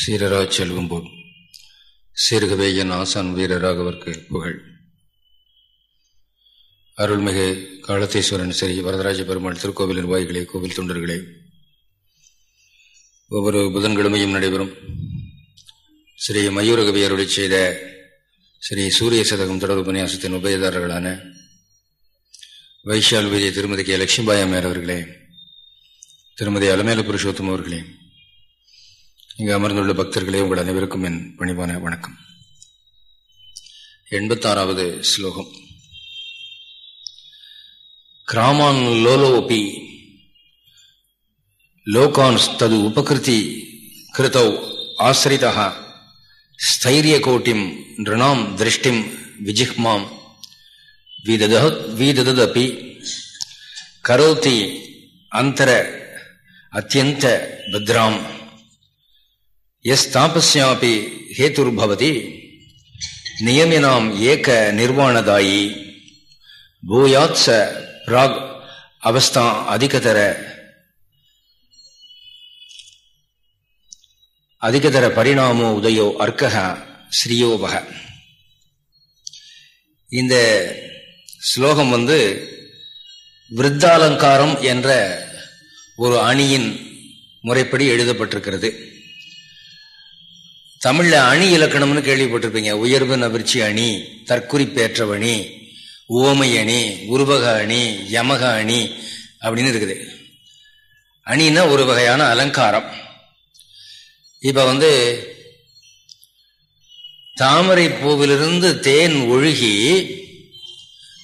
சீரரா செல்வம் போல் சீர்கவே என் ஆசான் வீரராகவர்க்கு புகழ். அருள்மிகு காலத்தீஸ்வரன் ஸ்ரீ வரதராஜ பெருமாள் திருக்கோவில் நிர்வாகிகளே கோவில் தொண்டர்களே. ஒவ்வொரு புதன்கிழமையும் நடைபெறும் ஸ்ரீ மயூரகவி அருளை செய்த ஸ்ரீ சூரிய சதகம் தொடர் உபன்யாசத்தின் உபயதாரர்களான வைஷால் விஜய திருமதி கே. லட்சுமிபாய் அம்மையார் அவர்களே திருமதி அலமேல புருஷோத்தம் அவர்களே இங்கு அமர்ந்துள்ள பக்தர்களே உங்கள் அனைவருக்கும் என் பணிவான வணக்கம். எண்பத்தாறாவது ஸ்லோகம். கிராமான் லோலோபி லோகான்ஸ் தது உபகிருதி கிருத்தௌ ஆசிரிதா ஸ்தைரியகோட்டிம் நிருணாம் திருஷ்டிம் விஜிஹ்மாம் வீததபி கரோதி அந்தர அத்தியந்த பத்ராம். எஸ் தாபஸ்யாபி ஹேதுர்பவதி நியமினாம் ஏக நிர்வாணதாயி பூயாத்ச பிராக் அவஸ்தா அதிகதர அதிகதர பரிணாமோ உதயோ அர்க்கக ஸ்ரீயோபக இந்த ஸ்லோகம் வந்து விருத்தாலங்காரம் என்ற ஒரு அணியின் முறைப்படி எழுதப்பட்டிருக்கிறது. தமிழ்ல அணி இலக்கணம்னு கேள்விப்பட்டிருப்பீங்க. உயர்வு நபர்ச்சி அணி தற்குறிப்பேற்றவணி ஓமை அணி உருவக அணி யமக அணி அப்படின்னு இருக்குது. அணின்னா ஒரு வகையான அலங்காரம். இப்ப வந்து தாமரை பூவிலிருந்து தேன் ஒழுகி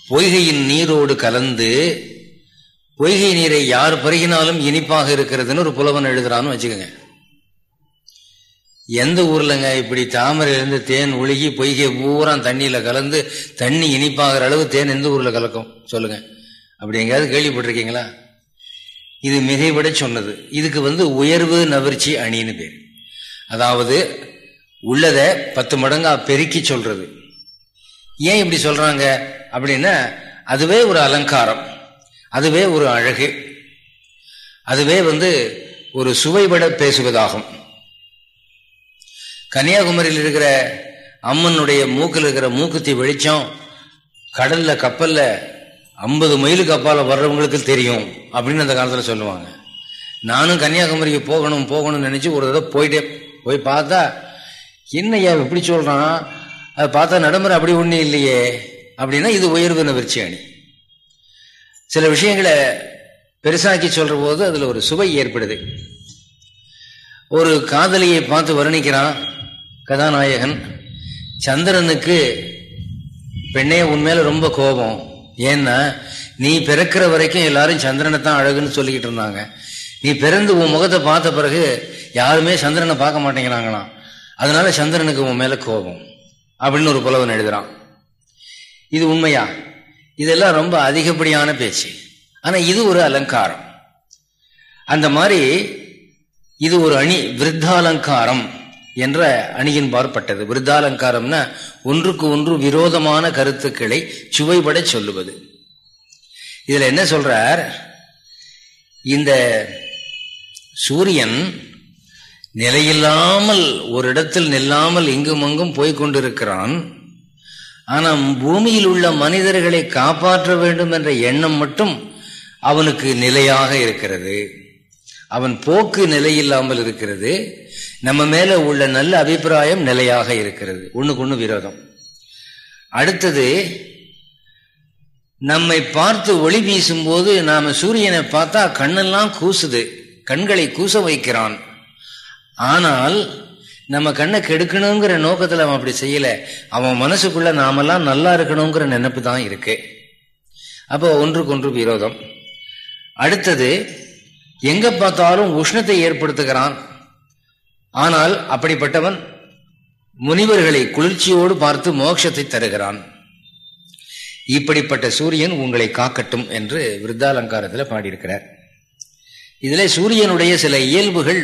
பொய்கையின் நீரோடு கலந்து பொய்கை நீரை யார் பருகினாலும் இனிப்பாக இருக்கிறதுன்னு ஒரு புலவன் எழுதுறான்னு வச்சுக்கோங்க. எந்த ஊர்லங்க? இப்படி தாமரையிலிருந்து தேன் ஒழுகி பொய்கை பூரா தண்ணியில கலந்து தண்ணி இனிப்பாகிற அளவு தேன் எந்த ஊர்ல கலக்கும்? சொல்லுங்க. அப்படி எங்கேயாவது கேள்விப்பட்டிருக்கீங்களா? இது மிகைவிட சொன்னது. இதுக்கு வந்து உயர்வு நவிர்ச்சி அணின்னு பேர். அதாவது உள்ளத பத்து மடங்கா பெருக்கி சொல்றது. ஏன் இப்படி சொல்றாங்க? அப்படின்னா அதுவே ஒரு அலங்காரம். அதுவே ஒரு அழகு. அதுவே வந்து ஒரு சுவைபட பேசுவதாகும். கன்னியாகுமரியில் இருக்கிற அம்மனுடைய மூக்கில் இருக்கிற மூக்குத்தி வெளிச்சம் கடல்ல கப்பல்ல ஐம்பது மைலுக்கு அப்பால வர்றவங்களுக்கு தெரியும் அப்படின்னு அந்த காலத்துல சொல்லுவாங்க. நானும் கன்னியாகுமரிக்கு போகணும் போகணும்னு நினைச்சு ஒரு தடவை போயிட்டே போய் பார்த்தா என்னையா இப்படி சொல்றான்? அதை பார்த்தா நடைமுறை அப்படி ஒன்றும் இல்லையே. அப்படின்னா இது உயர்வு நவிர்ச்சி அணி. சில விஷயங்களை பெருசாக்கி சொல்ற போது அதுல ஒரு சுவை ஏற்படுது. ஒரு காதலியை பார்த்து வர்ணிக்கிறான். கதாநாயகன் சந்திரனுக்கு பெண்ணே உண்மையில ரொம்ப கோபம். ஏன்னா நீ பிறக்கிற வரைக்கும் எல்லாரும் சந்திரனை தான் அழகுன்னு சொல்லிக்கிட்டு இருந்தாங்க. நீ பிறந்து உன் முகத்தை பார்த்த பிறகு யாருமே சந்திரனை பார்க்க மாட்டேங்கிறாங்களாம். அதனால சந்திரனுக்கு உன் மேல கோபம். அப்படின்னு ஒரு புலவன் எழுதுறான். இது உண்மையா? இதெல்லாம் ரொம்ப அதிகப்படியான பேச்சு. ஆனா இது ஒரு அலங்காரம். அந்த மாதிரி இது ஒரு அணி விருத்தாலங்காரம். என்ற அணியின் பார்ப்பட்டது விருத்தாலங்காரம்னா ஒன்றுக்கு ஒன்று விரோதமான கருத்துக்களை சுவைபட சொல்லுவது. இதுல என்ன சொல்றார்? இந்த சூரியன் நிலையில்லாமல் ஒரு இடத்தில் நில்லாமல் இங்கும் அங்கும் போய்கொண்டிருக்கிறான். ஆனால் பூமியில் உள்ள மனிதர்களை காப்பாற்ற வேண்டும் என்ற எண்ணம் மட்டும் அவனுக்கு நிலையாக இருக்கிறது. அவன் போக்கு நிலையில்லாமல் இருக்கிறது. நம்ம மேல உள்ள நல்ல அபிப்பிராயம் நிலையாக இருக்கிறது. ஒண்ணுக்கு ஒண்ணு விரோதம். அடுத்தது நம்மை பார்த்து ஒளி வீசும் போது நாம சூரியனை பார்த்தா கண்ணெல்லாம் கூசுது. கண்களை கூச வைக்கிறான். ஆனால் நம்ம கண்ணை கெடுக்கணுங்கிற நோக்கத்துல அவன் அப்படி செய்யல. அவன் மனசுக்குள்ள நாமெல்லாம் நல்லா இருக்கணுங்கிற நினைப்பு தான் இருக்கு. அப்போ ஒன்றுக்கு ஒன்று விரோதம். அடுத்தது எங்க பார்த்தாலும் உஷ்ணத்தை ஏற்படுத்துகிறான். ஆனால் அப்படிப்பட்டவன் முனிவர்களை குளிர்ச்சியோடு பார்த்து மோட்சத்தை தருகிறான். இப்படிப்பட்ட சூரியன் உங்களை காக்கட்டும் என்று விருத்தாலங்காரத்தில் பாடியிருக்கிறார். இதில் சூரியனுடைய சில இயல்புகள்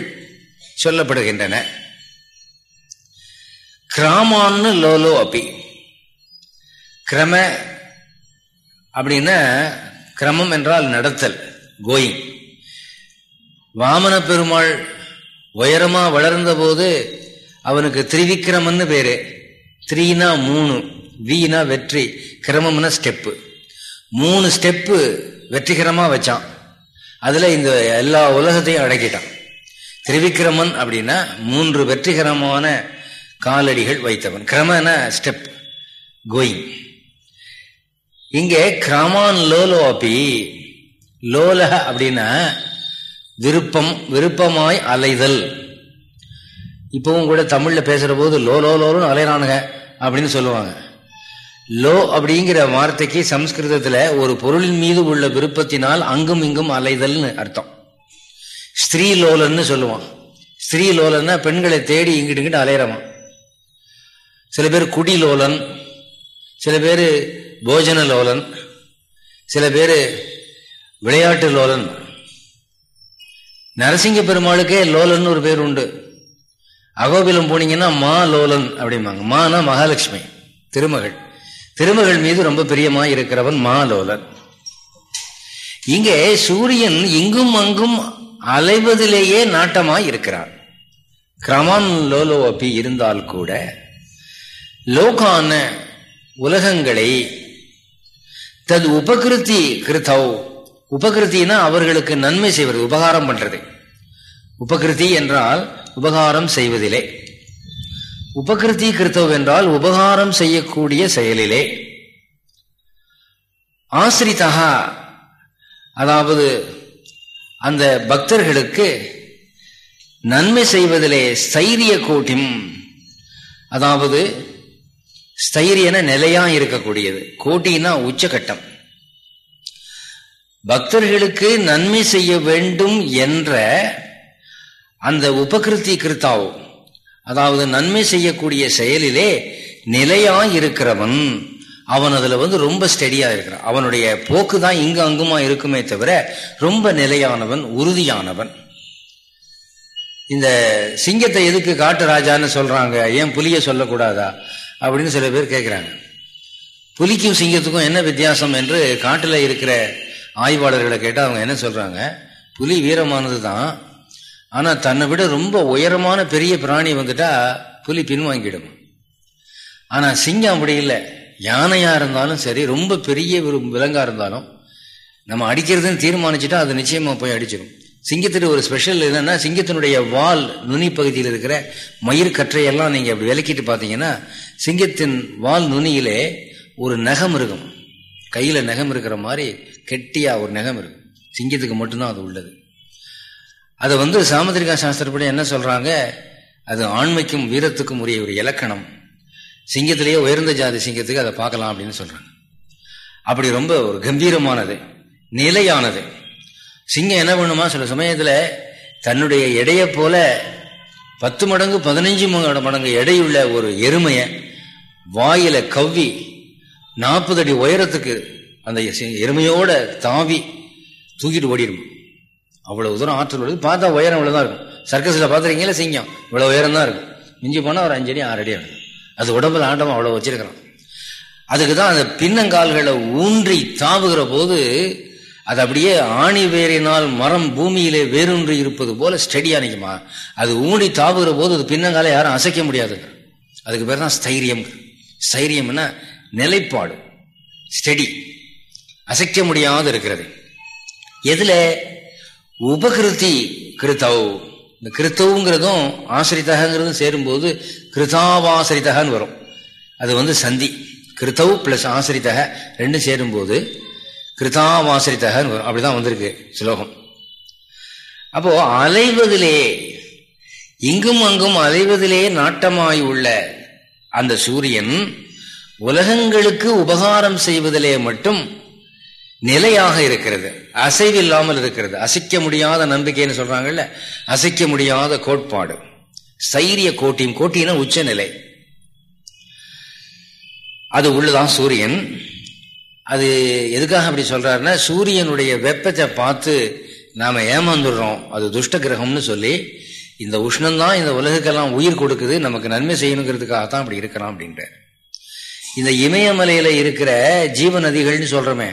சொல்லப்படுகின்றன. கிராமான்னு லோலோ அப்பி கிரம அப்படின்னா கிரமம் என்றால் நடத்தல் கோயிங். வாமன பெருமாள் உயரமா வளர்ந்த போது அவனுக்கு திரிவிக்ரமன்னு பேரு. த்ரீனா மூணு வீனா வெற்றி கிரமம்னா ஸ்டெப்பு. மூணு ஸ்டெப்பு வெற்றிகரமா வச்சான். அதுல இந்த எல்லா உலகத்தையும் அடக்கிட்டான். திரிவிக்ரமன் அப்படின்னா மூன்று வெற்றிகரமான காலடிகள் வைத்தவன். கிரமன ஸ்டெப். கோயிங். இங்கே கிரமான் லோலோ அப்பி லோலக அப்படின்னா விருப்பம் விருப்பமாய் அலைதல். இப்பவும் கூட தமிழில் பேசுகிற போது லோ லோ லோன்னு அலைறானுங்க அப்படின்னு சொல்லுவாங்க. லோ அப்படிங்கிற வார்த்தைக்கு சம்ஸ்கிருதத்தில் ஒரு பொருளின் மீது உள்ள விருப்பத்தினால் அங்கும் இங்கும் அலைதல்னு அர்த்தம். ஸ்திரீ லோலன்னு சொல்லுவான். ஸ்திரீ லோலன்னா பெண்களை தேடி இங்கிட்டு இங்கிட்டு அலையிறவான். சில பேர் குடி லோலன் சில பேர் போஜன லோலன் சில பேர் விளையாட்டு லோலன். நரசிங்க பெருமாளுக்கே லோலன் ஒரு பேர் உண்டு அகோபிலம் போனீங்கன்னா மா லோலன் அப்படிம்பாங்க. மானா மகாலட்சுமி திருமகள். திருமகள் மீது ரொம்ப பிரியமா இருக்கிறவன் மா லோலன். இங்கே சூரியன் இங்கும் அங்கும் அலைவதிலேயே நாட்டமாய் இருக்கிறான். கிரமான் லோலோ அப்பி இருந்தால் கூட லோகான உலகங்களை தது உபகிருத்தி கிருத்தவ் உபகிருத்தினா அவர்களுக்கு நன்மை செய்வது உபகாரம் பண்றது. உபகிருதி என்றால் உபகாரம் செய்வதிலே. உபகிருதி கிருத்தவ் என்றால் உபகாரம் செய்யக்கூடிய செயலிலே. ஆசிரித்தகா அதாவது அந்த பக்தர்களுக்கு நன்மை செய்வதிலே ஸ்தைரிய கோட்டிம் அதாவது ஸ்தைரியன நிலையா இருக்கக்கூடியது. கோட்டின்னா உச்சகட்டம். பக்தர்களுக்கு நன்மை செய்ய வேண்டும் என்ற அந்த உபகிருத்தி கிருத்தாவும் அதாவது நன்மை செய்யக்கூடிய செயலிலே நிலையா இருக்கிறவன் அவன் அதுல வந்து ரொம்ப ஸ்டெடியா இருக்கிறான். அவனுடைய போக்கு தான் இங்கு அங்குமா இருக்குமே தவிர ரொம்ப நிலையானவன் உறுதியானவன். இந்த சிங்கத்தை எதுக்கு காட்டு ராஜான்னு சொல்றாங்க? ஏன் புலிய சொல்லக்கூடாதா? அப்படின்னு சில பேர் கேட்கிறாங்க புலிக்கும் சிங்கத்துக்கும் என்ன வித்தியாசம் என்று காட்டுல இருக்கிற ஆய்வாளர்களை கேட்டால் அவங்க என்ன சொல்கிறாங்க புலி வீரமானது தான் ஆனால் தன்னை விட ரொம்ப உயரமான பெரிய பிராணி வந்துட்டா புலி பின்வாங்கிடும். ஆனால் சிங்கம் அப்படி இல்லை. யானையாக இருந்தாலும் சரி ரொம்ப பெரிய ஒரு இருந்தாலும் நம்ம அடிக்கிறதுன்னு தீர்மானிச்சுட்டா அது நிச்சயமாக போய் அடிச்சிடும் சிங்கத்துக்கு ஒரு ஸ்பெஷல் என்னன்னா சிங்கத்தினுடைய வால் நுனி பகுதியில் இருக்கிற மயிர் கற்றையெல்லாம் நீங்கள் அப்படி விளக்கிட்டு பார்த்தீங்கன்னா சிங்கத்தின் வால் நுனியிலே ஒரு நகம் இருக்கும். கையில் நகம் இருக்கிற மாதிரி கெட்டியா ஒரு நகம் இருக்கும் சிங்கத்துக்கு மட்டும்தான் அது உள்ளது. அது வந்து சாமுதிரிகா சாஸ்திரப்படி என்ன சொல்றாங்க? அது ஆண்மைக்கும் வீரத்துக்கும் உரிய ஒரு இலக்கணம். சிங்கத்திலேயே உயர்ந்த ஜாதி சிங்கத்துக்கு அதை பார்க்கலாம் அப்படின்னு சொல்றாங்க. அப்படி ரொம்ப ஒரு கம்பீரமானது நிலையானது. சிங்கம் என்ன பண்ணுமா? சில சமயத்துல தன்னுடைய எடையை போல பத்து மடங்கு பதினஞ்சு மடங்கு எடையுள்ள ஒரு எருமைய வாயில கவ்வி நாற்பது அடி உயரத்துக்கு அந்த எருமையோட தாவி தூக்கிட்டு ஓடிடும் அவ்வளவு தூரம் ஆற்றல் உள்ளது பார்த்தா உயரம் இவ்வளவுதான் இருக்கும். சர்க்கஸ்ல பாத்துருக்கீங்களா? சிங்கம். இவ்வளவு உயரம் தான் இருக்கும். மிஞ்சி போனா ஒரு அஞ்சடி ஆறு அடி இருக்கும். அது உடம்புல ஆட்டம் அவ்வளவு வச்சிருக்கிறான் அதுக்கு தான் அந்த பின்னங்கால்களை ஊன்றி தாவுகிற போது அது அப்படியே ஆணி வேறினால் மரம் பூமியிலே வேரூன்றி இருப்பது போல ஸ்டெடியா நிற்குமா அது ஊண்டி தாவுகிற போது அது பின்னங்கால யாரும் அசைக்க முடியாது அதுக்கு பேர் தான் ஸ்தைரியம். ஸ்தைரியம்னா நிலைப்பாடு. ஸ்டெடி அசைக்க முடியாது இருக்கிறது. எதுல? உபகிருதி கிருத்தவ் இந்த கிருத்தவுங்கிறதும் ஆசிரித்தகங்கிறதும் சேரும்போது கிருதாவாசிரித்தகன்னு வரும். அது வந்து சந்தி. கிருத்தவ் பிளஸ் ஆசிரித்தக ரெண்டும் சேரும்போது கிருதாவாசிரித்தகன்னு வரும். அப்படிதான் வந்திருக்கு ஸ்லோகம். அப்போ அலைவதிலே இங்கும் அங்கும் அலைவதிலே நாட்டமாய் உள்ள அந்த சூரியன் உலகங்களுக்கு உபகாரம் செய்வதிலே மட்டும் நிலையாக இருக்கிறது. அசைவில்லாமல் இருக்கிறது. அசைக்க முடியாத நம்பிக்கைன்னு சொல்றாங்கல்ல? அசைக்க முடியாத கோட்பாடு. சைரிய கோட்டியும் கோட்டினா உச்சநிலை. அது உள்ளதான் சூரியன். அது எதுக்காக அப்படி சொல்றாருன்னா சூரியனுடைய வெப்பத்தை பார்த்து நாம ஏமாந்துடுறோம். அது துஷ்ட கிரகம்னு சொல்லி இந்த உஷ்ணம்தான் இந்த உலகுக்கெல்லாம் உயிர் கொடுக்குது. நமக்கு நன்மை செய்யணுங்கிறதுக்காக தான் அப்படி இருக்கிறான் அப்படின்ட்டு இந்த இமயமலையில இருக்கிற ஜீவ நதிகள்னு சொல்றோமே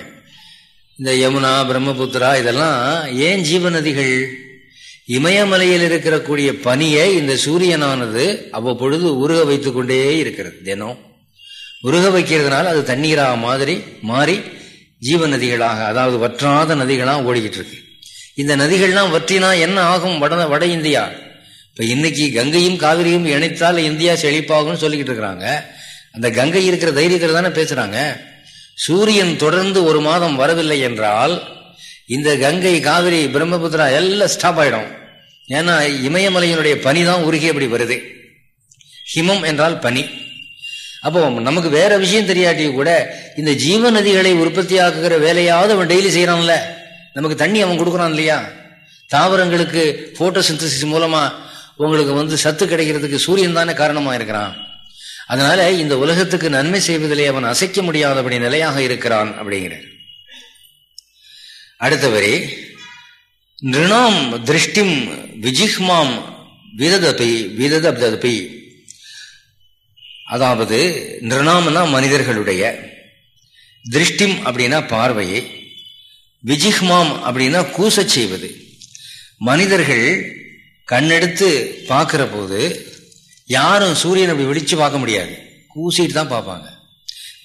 இந்த யமுனா பிரம்மபுத்திரா இதெல்லாம் ஏன் ஜீவ நதிகள் இமயமலையில் இருக்கக்கூடிய பனியை இந்த சூரியனானது அவ்வப்பொழுது உருக வைத்துக் கொண்டே இருக்கிறது தினம். உருக வைக்கிறதுனால அது தண்ணீராக மாதிரி மாறி ஜீவ நதிகளாக அதாவது வற்றாத நதிகளாக ஓடிக்கிட்டு இருக்கு. இந்த நதிகள்லாம் வற்றினா என்ன ஆகும்? வட வட இந்தியா. இப்ப இன்னைக்கு கங்கையும் காவிரியும் இணைத்தால் இந்தியா செழிப்பாகும்னு சொல்லிக்கிட்டு இருக்கிறாங்க. அந்த கங்கை இருக்கிற தைரியத்தில் தானே பேசுறாங்க. சூரியன் தொடர்ந்து ஒரு மாதம் வரவில்லை என்றால் இந்த கங்கை காவிரி பிரம்மபுத்திரா எல்லாம் ஸ்டாப் ஆயிடும். ஏன்னா இமயமலையினுடைய பனி தான் உருகி அப்படி வருது. ஹிமம் என்றால் பனி. அப்போ நமக்கு வேற விஷயம் தெரியாட்டி கூட இந்த ஜீவ நதிகளை உற்பத்தி ஆக்குகிற வேலையாவது அவன் டெய்லி செய்யறான்ல. நமக்கு தண்ணி அவன் கொடுக்குறான் இல்லையா? தாவரங்களுக்கு போட்டோசிந்தசிஸ் மூலமா உங்களுக்கு வந்து சத்து கிடைக்கிறதுக்கு சூரியன் தானே காரணமா இருக்கிறான். அதனால இந்த உலகத்துக்கு நன்மை செய்வதிலே அவன் அசைக்க முடியாதபடி நிலையாக இருக்கிறான் அப்படிங்கிற அடுத்தவரே நிருணாம் திருஷ்டிம் விஜிஹ்மாம் விததபி விததபி அதாவது நிருணாம்னா மனிதர்களுடைய. திருஷ்டிம் அப்படின்னா பார்வையை விஜிஹ்மாம் அப்படின்னா கூசச் செய்வது. மனிதர்கள் கண்ணெடுத்து பார்க்கிற போது யாரும் சூரியன் அப்படி வெடிச்சு பார்க்க முடியாது. கூசிட்டு தான் பார்ப்பாங்க.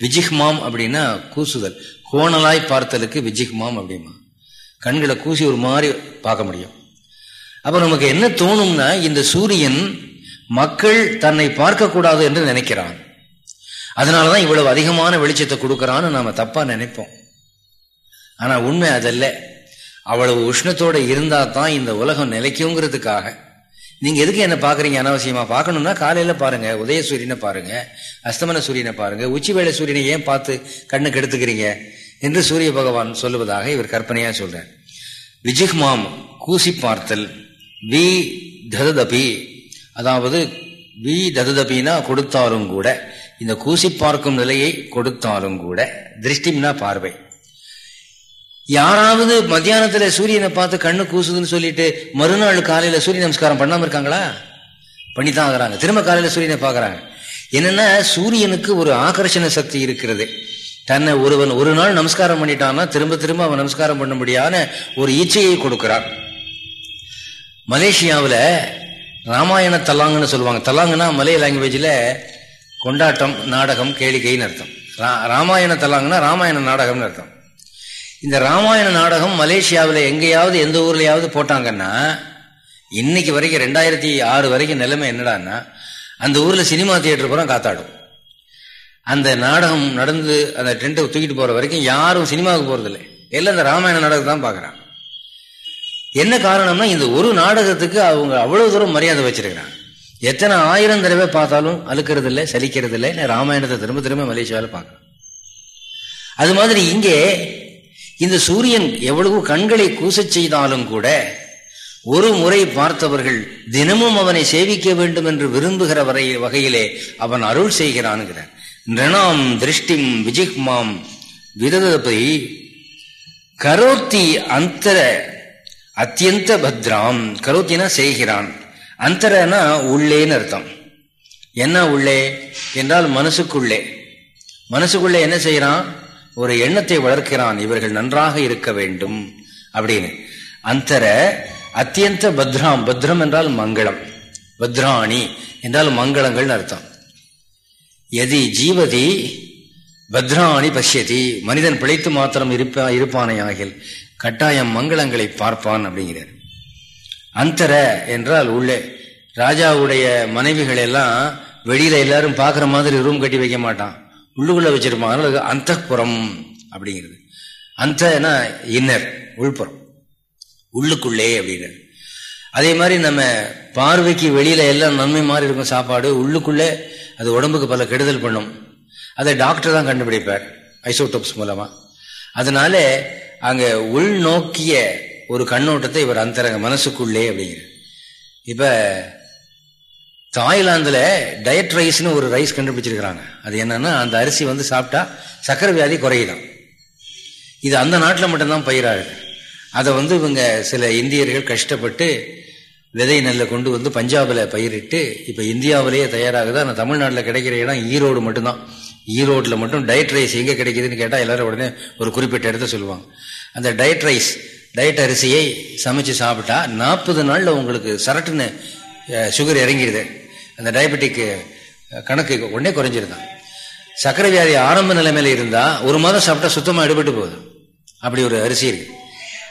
விஜிஹ்மாம் அப்படின்னா கூசுதல். கோணலாய் பார்த்தலுக்கு விஜிஹ்மாம் அப்படிமா. கண்களை கூசி ஒரு மாதிரி பார்க்க முடியும். அப்போ நமக்கு என்ன தோணும்னா இந்த சூரியன் மக்கள் தன்னை பார்க்கக்கூடாது என்று நினைக்கிறான். அதனால தான் இவ்வளவு அதிகமான வெளிச்சத்தை கொடுக்கறான்னு நாம் தப்பாக நினைப்போம். ஆனால் உண்மை அதல்ல. அவ்வளவு உஷ்ணத்தோடு இருந்தால் தான் இந்த உலகம் நிலைக்குங்கிறதுக்காக நீங்க எதுக்கு என்ன பாக்குறீங்க அனாவசியமா? பார்க்கணுன்னா காலையில பாருங்க உதய சூரியனை பாருங்க அஸ்தமன சூரியனை பாருங்க உச்சி வேலை சூரியனை ஏன் பார்த்து கண்ணு கெடுத்துக்கிறீங்க? என்று சூரிய பகவான் சொல்லுவதாக இவர் கற்பனையா சொல்றார். விஜிஹ்மாம் கூசி பார்த்தல் வி தததபி. அதாவது வி தததபினா கொடுத்தாலும் கூட இந்த கூசி பார்க்கும் நிலையை கொடுத்தாலும் கூட திருஷ்டிம்னா பார்வை. யாராவது மத்தியானத்துல சூரியனை பார்த்து கண்ணு கூசுதுன்னு சொல்லிட்டு மறுநாள் காலையில சூரிய நமஸ்காரம் பண்ணாம இருக்காங்களா? பண்ணித்தான் ஆகுறாங்க. திரும்ப காலையில சூரியனை பாக்குறாங்க என்னன்னா சூரியனுக்கு ஒரு ஆகர்ஷண சக்தி இருக்கிறது. தன்னை ஒருவன் ஒரு நாள் நமஸ்காரம் பண்ணிட்டான்னா திரும்ப திரும்ப அவன் நமஸ்காரம் பண்ண முடியாத ஒரு ஈச்சையை கொடுக்கிறான். மலேசியாவில் ராமாயண தலாங்குன்னு சொல்லுவாங்க. தலாங்குன்னா மலைய லாங்குவேஜில் கொண்டாட்டம் நாடகம் கேளிக்கைன்னு அர்த்தம். ராமாயண தலாங்குன்னா ராமாயண நாடகம்னு அர்த்தம். இந்த ராமாயண நாடகம் மலேசியாவில் எங்கேயாவது எந்த ஊர்லயாவது போட்டாங்கன்னா இன்னைக்கு வரைக்கும் ரெண்டாயிரத்தி ஆறு வரைக்கும் நிலைமை என்னடான்னா அந்த ஊர்ல சினிமா தியேட்டர் பூரா காத்தாடும். அந்த நாடகம் நடந்து அந்த டென்ட்டை தூக்கிட்டு போற வரைக்கும் யாரும் சினிமாவுக்கு போறதில்லை. எல்லாம் இந்த ராமாயண நாடகம் தான் பார்க்குறான் என்ன காரணம்னா இந்த ஒரு நாடகத்துக்கு அவங்க அவ்வளவு தூரம் மரியாதை வச்சிருக்கிறாங்க. எத்தனை ஆயிரம் தடவை பார்த்தாலும் அழுக்கிறது இல்லை சலிக்கிறது இல்லை ராமாயணத்தை திரும்ப திரும்ப மலேசியாவில் பார்க்க அது மாதிரி இங்கே இந்த சூரியன் எவ்வளவு கண்களை கூசச் செய்தாலும் கூட ஒரு முறை பார்த்தவர்கள் தினமும் அவனை சேவிக்க வேண்டும் என்று விரும்புகிற வரை வகையிலே அவன் அருள் செய்கிறான்கிறார் நிரணாம் திருஷ்டிம் விஜிஹ்மாம் விரதப்பை கரோத்தி அந்தர அத்தியந்த பத்ராம். கரோத்தினா செய்கிறான். அந்தரனா உள்ளேன்னு அர்த்தம். என்ன உள்ளே? என்றால் மனசுக்குள்ளே. மனசுக்குள்ளே என்ன செய்யறான் ஒரு எண்ணத்தை வளர்க்கிறான் இவர்கள் நன்றாக இருக்க வேண்டும் அப்படின்னு. அந்தர அத்தியந்த பத்ராம் பத்ரம் என்றால் மங்களம். பத்ராணி என்றால் மங்களங்கள் அர்த்தம். எதி ஜீவதி பத்ராணி பஷ்யதி மனிதன் பிழைத்து மாத்திரம் இருப்பா இருப்பானே ஆகில் கட்டாயம் மங்களங்களை பார்ப்பான் அப்படிங்கிறார். அந்தர என்றால் உள்ளே ராஜாவுடைய மனைவிகள் எல்லாம் வெளியில எல்லாரும் பார்க்குற மாதிரி ரூம் கட்டி வைக்க மாட்டான். உள்ளுக்குள்ள வச்சிருப்பாங்க. அந்த புறம் அப்படிங்கிறது. அந்த இன்னர் உள்புறம். உள்ளுக்குள்ளே அப்படிங்கிறது. அதே மாதிரி நம்ம பார்வைக்கு வெளியில எல்லாம் நன்மை மாதிரி இருக்கும் சாப்பாடு உள்ளுக்குள்ளே அது உடம்புக்கு பல கெடுதல் பண்ணும். அதை டாக்டர் தான் கண்டுபிடிப்பார் ஐசோடோப்ஸ் மூலமா. அதனால அங்கே உள்நோக்கிய ஒரு கண்ணோட்டத்தை இவர் அந்தரங்க மனசுக்குள்ளே அப்படிங்கிறார். இப்போ தாய்லாந்தில் டயட் ரைஸ்னு ஒரு ரைஸ் கண்டுபிடிச்சிருக்கிறாங்க. அது என்னன்னா அந்த அரிசி வந்து சாப்பிட்டா சக்கரை வியாதி குறையுதான். இது அந்த நாட்டில் மட்டும்தான் பயிராகுது. அதை வந்து இவங்க சில இந்தியர்கள் கஷ்டப்பட்டு விதை நெல்லை கொண்டு வந்து பஞ்சாபில் பயிரிட்டு இப்போ இந்தியாவிலேயே தயாராகுது. ஆனால் தமிழ்நாட்டில் கிடைக்கிற இடம் ஈரோடு மட்டும்தான். ஈரோட்டில் மட்டும் டயட் ரைஸ் எங்கே கிடைக்குதுன்னு கேட்டால் எல்லாரும் உடனே ஒரு குறிப்பிட்ட இடத்த சொல்லுவாங்க. அந்த டயட் ரைஸ் டயட் அரிசியை சமைச்சு சாப்பிட்டா நாற்பது நாளில் உங்களுக்கு சரட்டுன்னு சுகர் இறங்கிடுது. அந்த டயபெட்டிக்கு கணக்கு உடனே குறைஞ்சிருந்தான். சக்கரை வியாதி ஆரம்ப நிலைமையில இருந்தா ஒரு மாதம் சாப்பிட்டா சுத்தமா எடுபட்டு போகுது. அப்படி ஒரு அரிசி இருக்கு.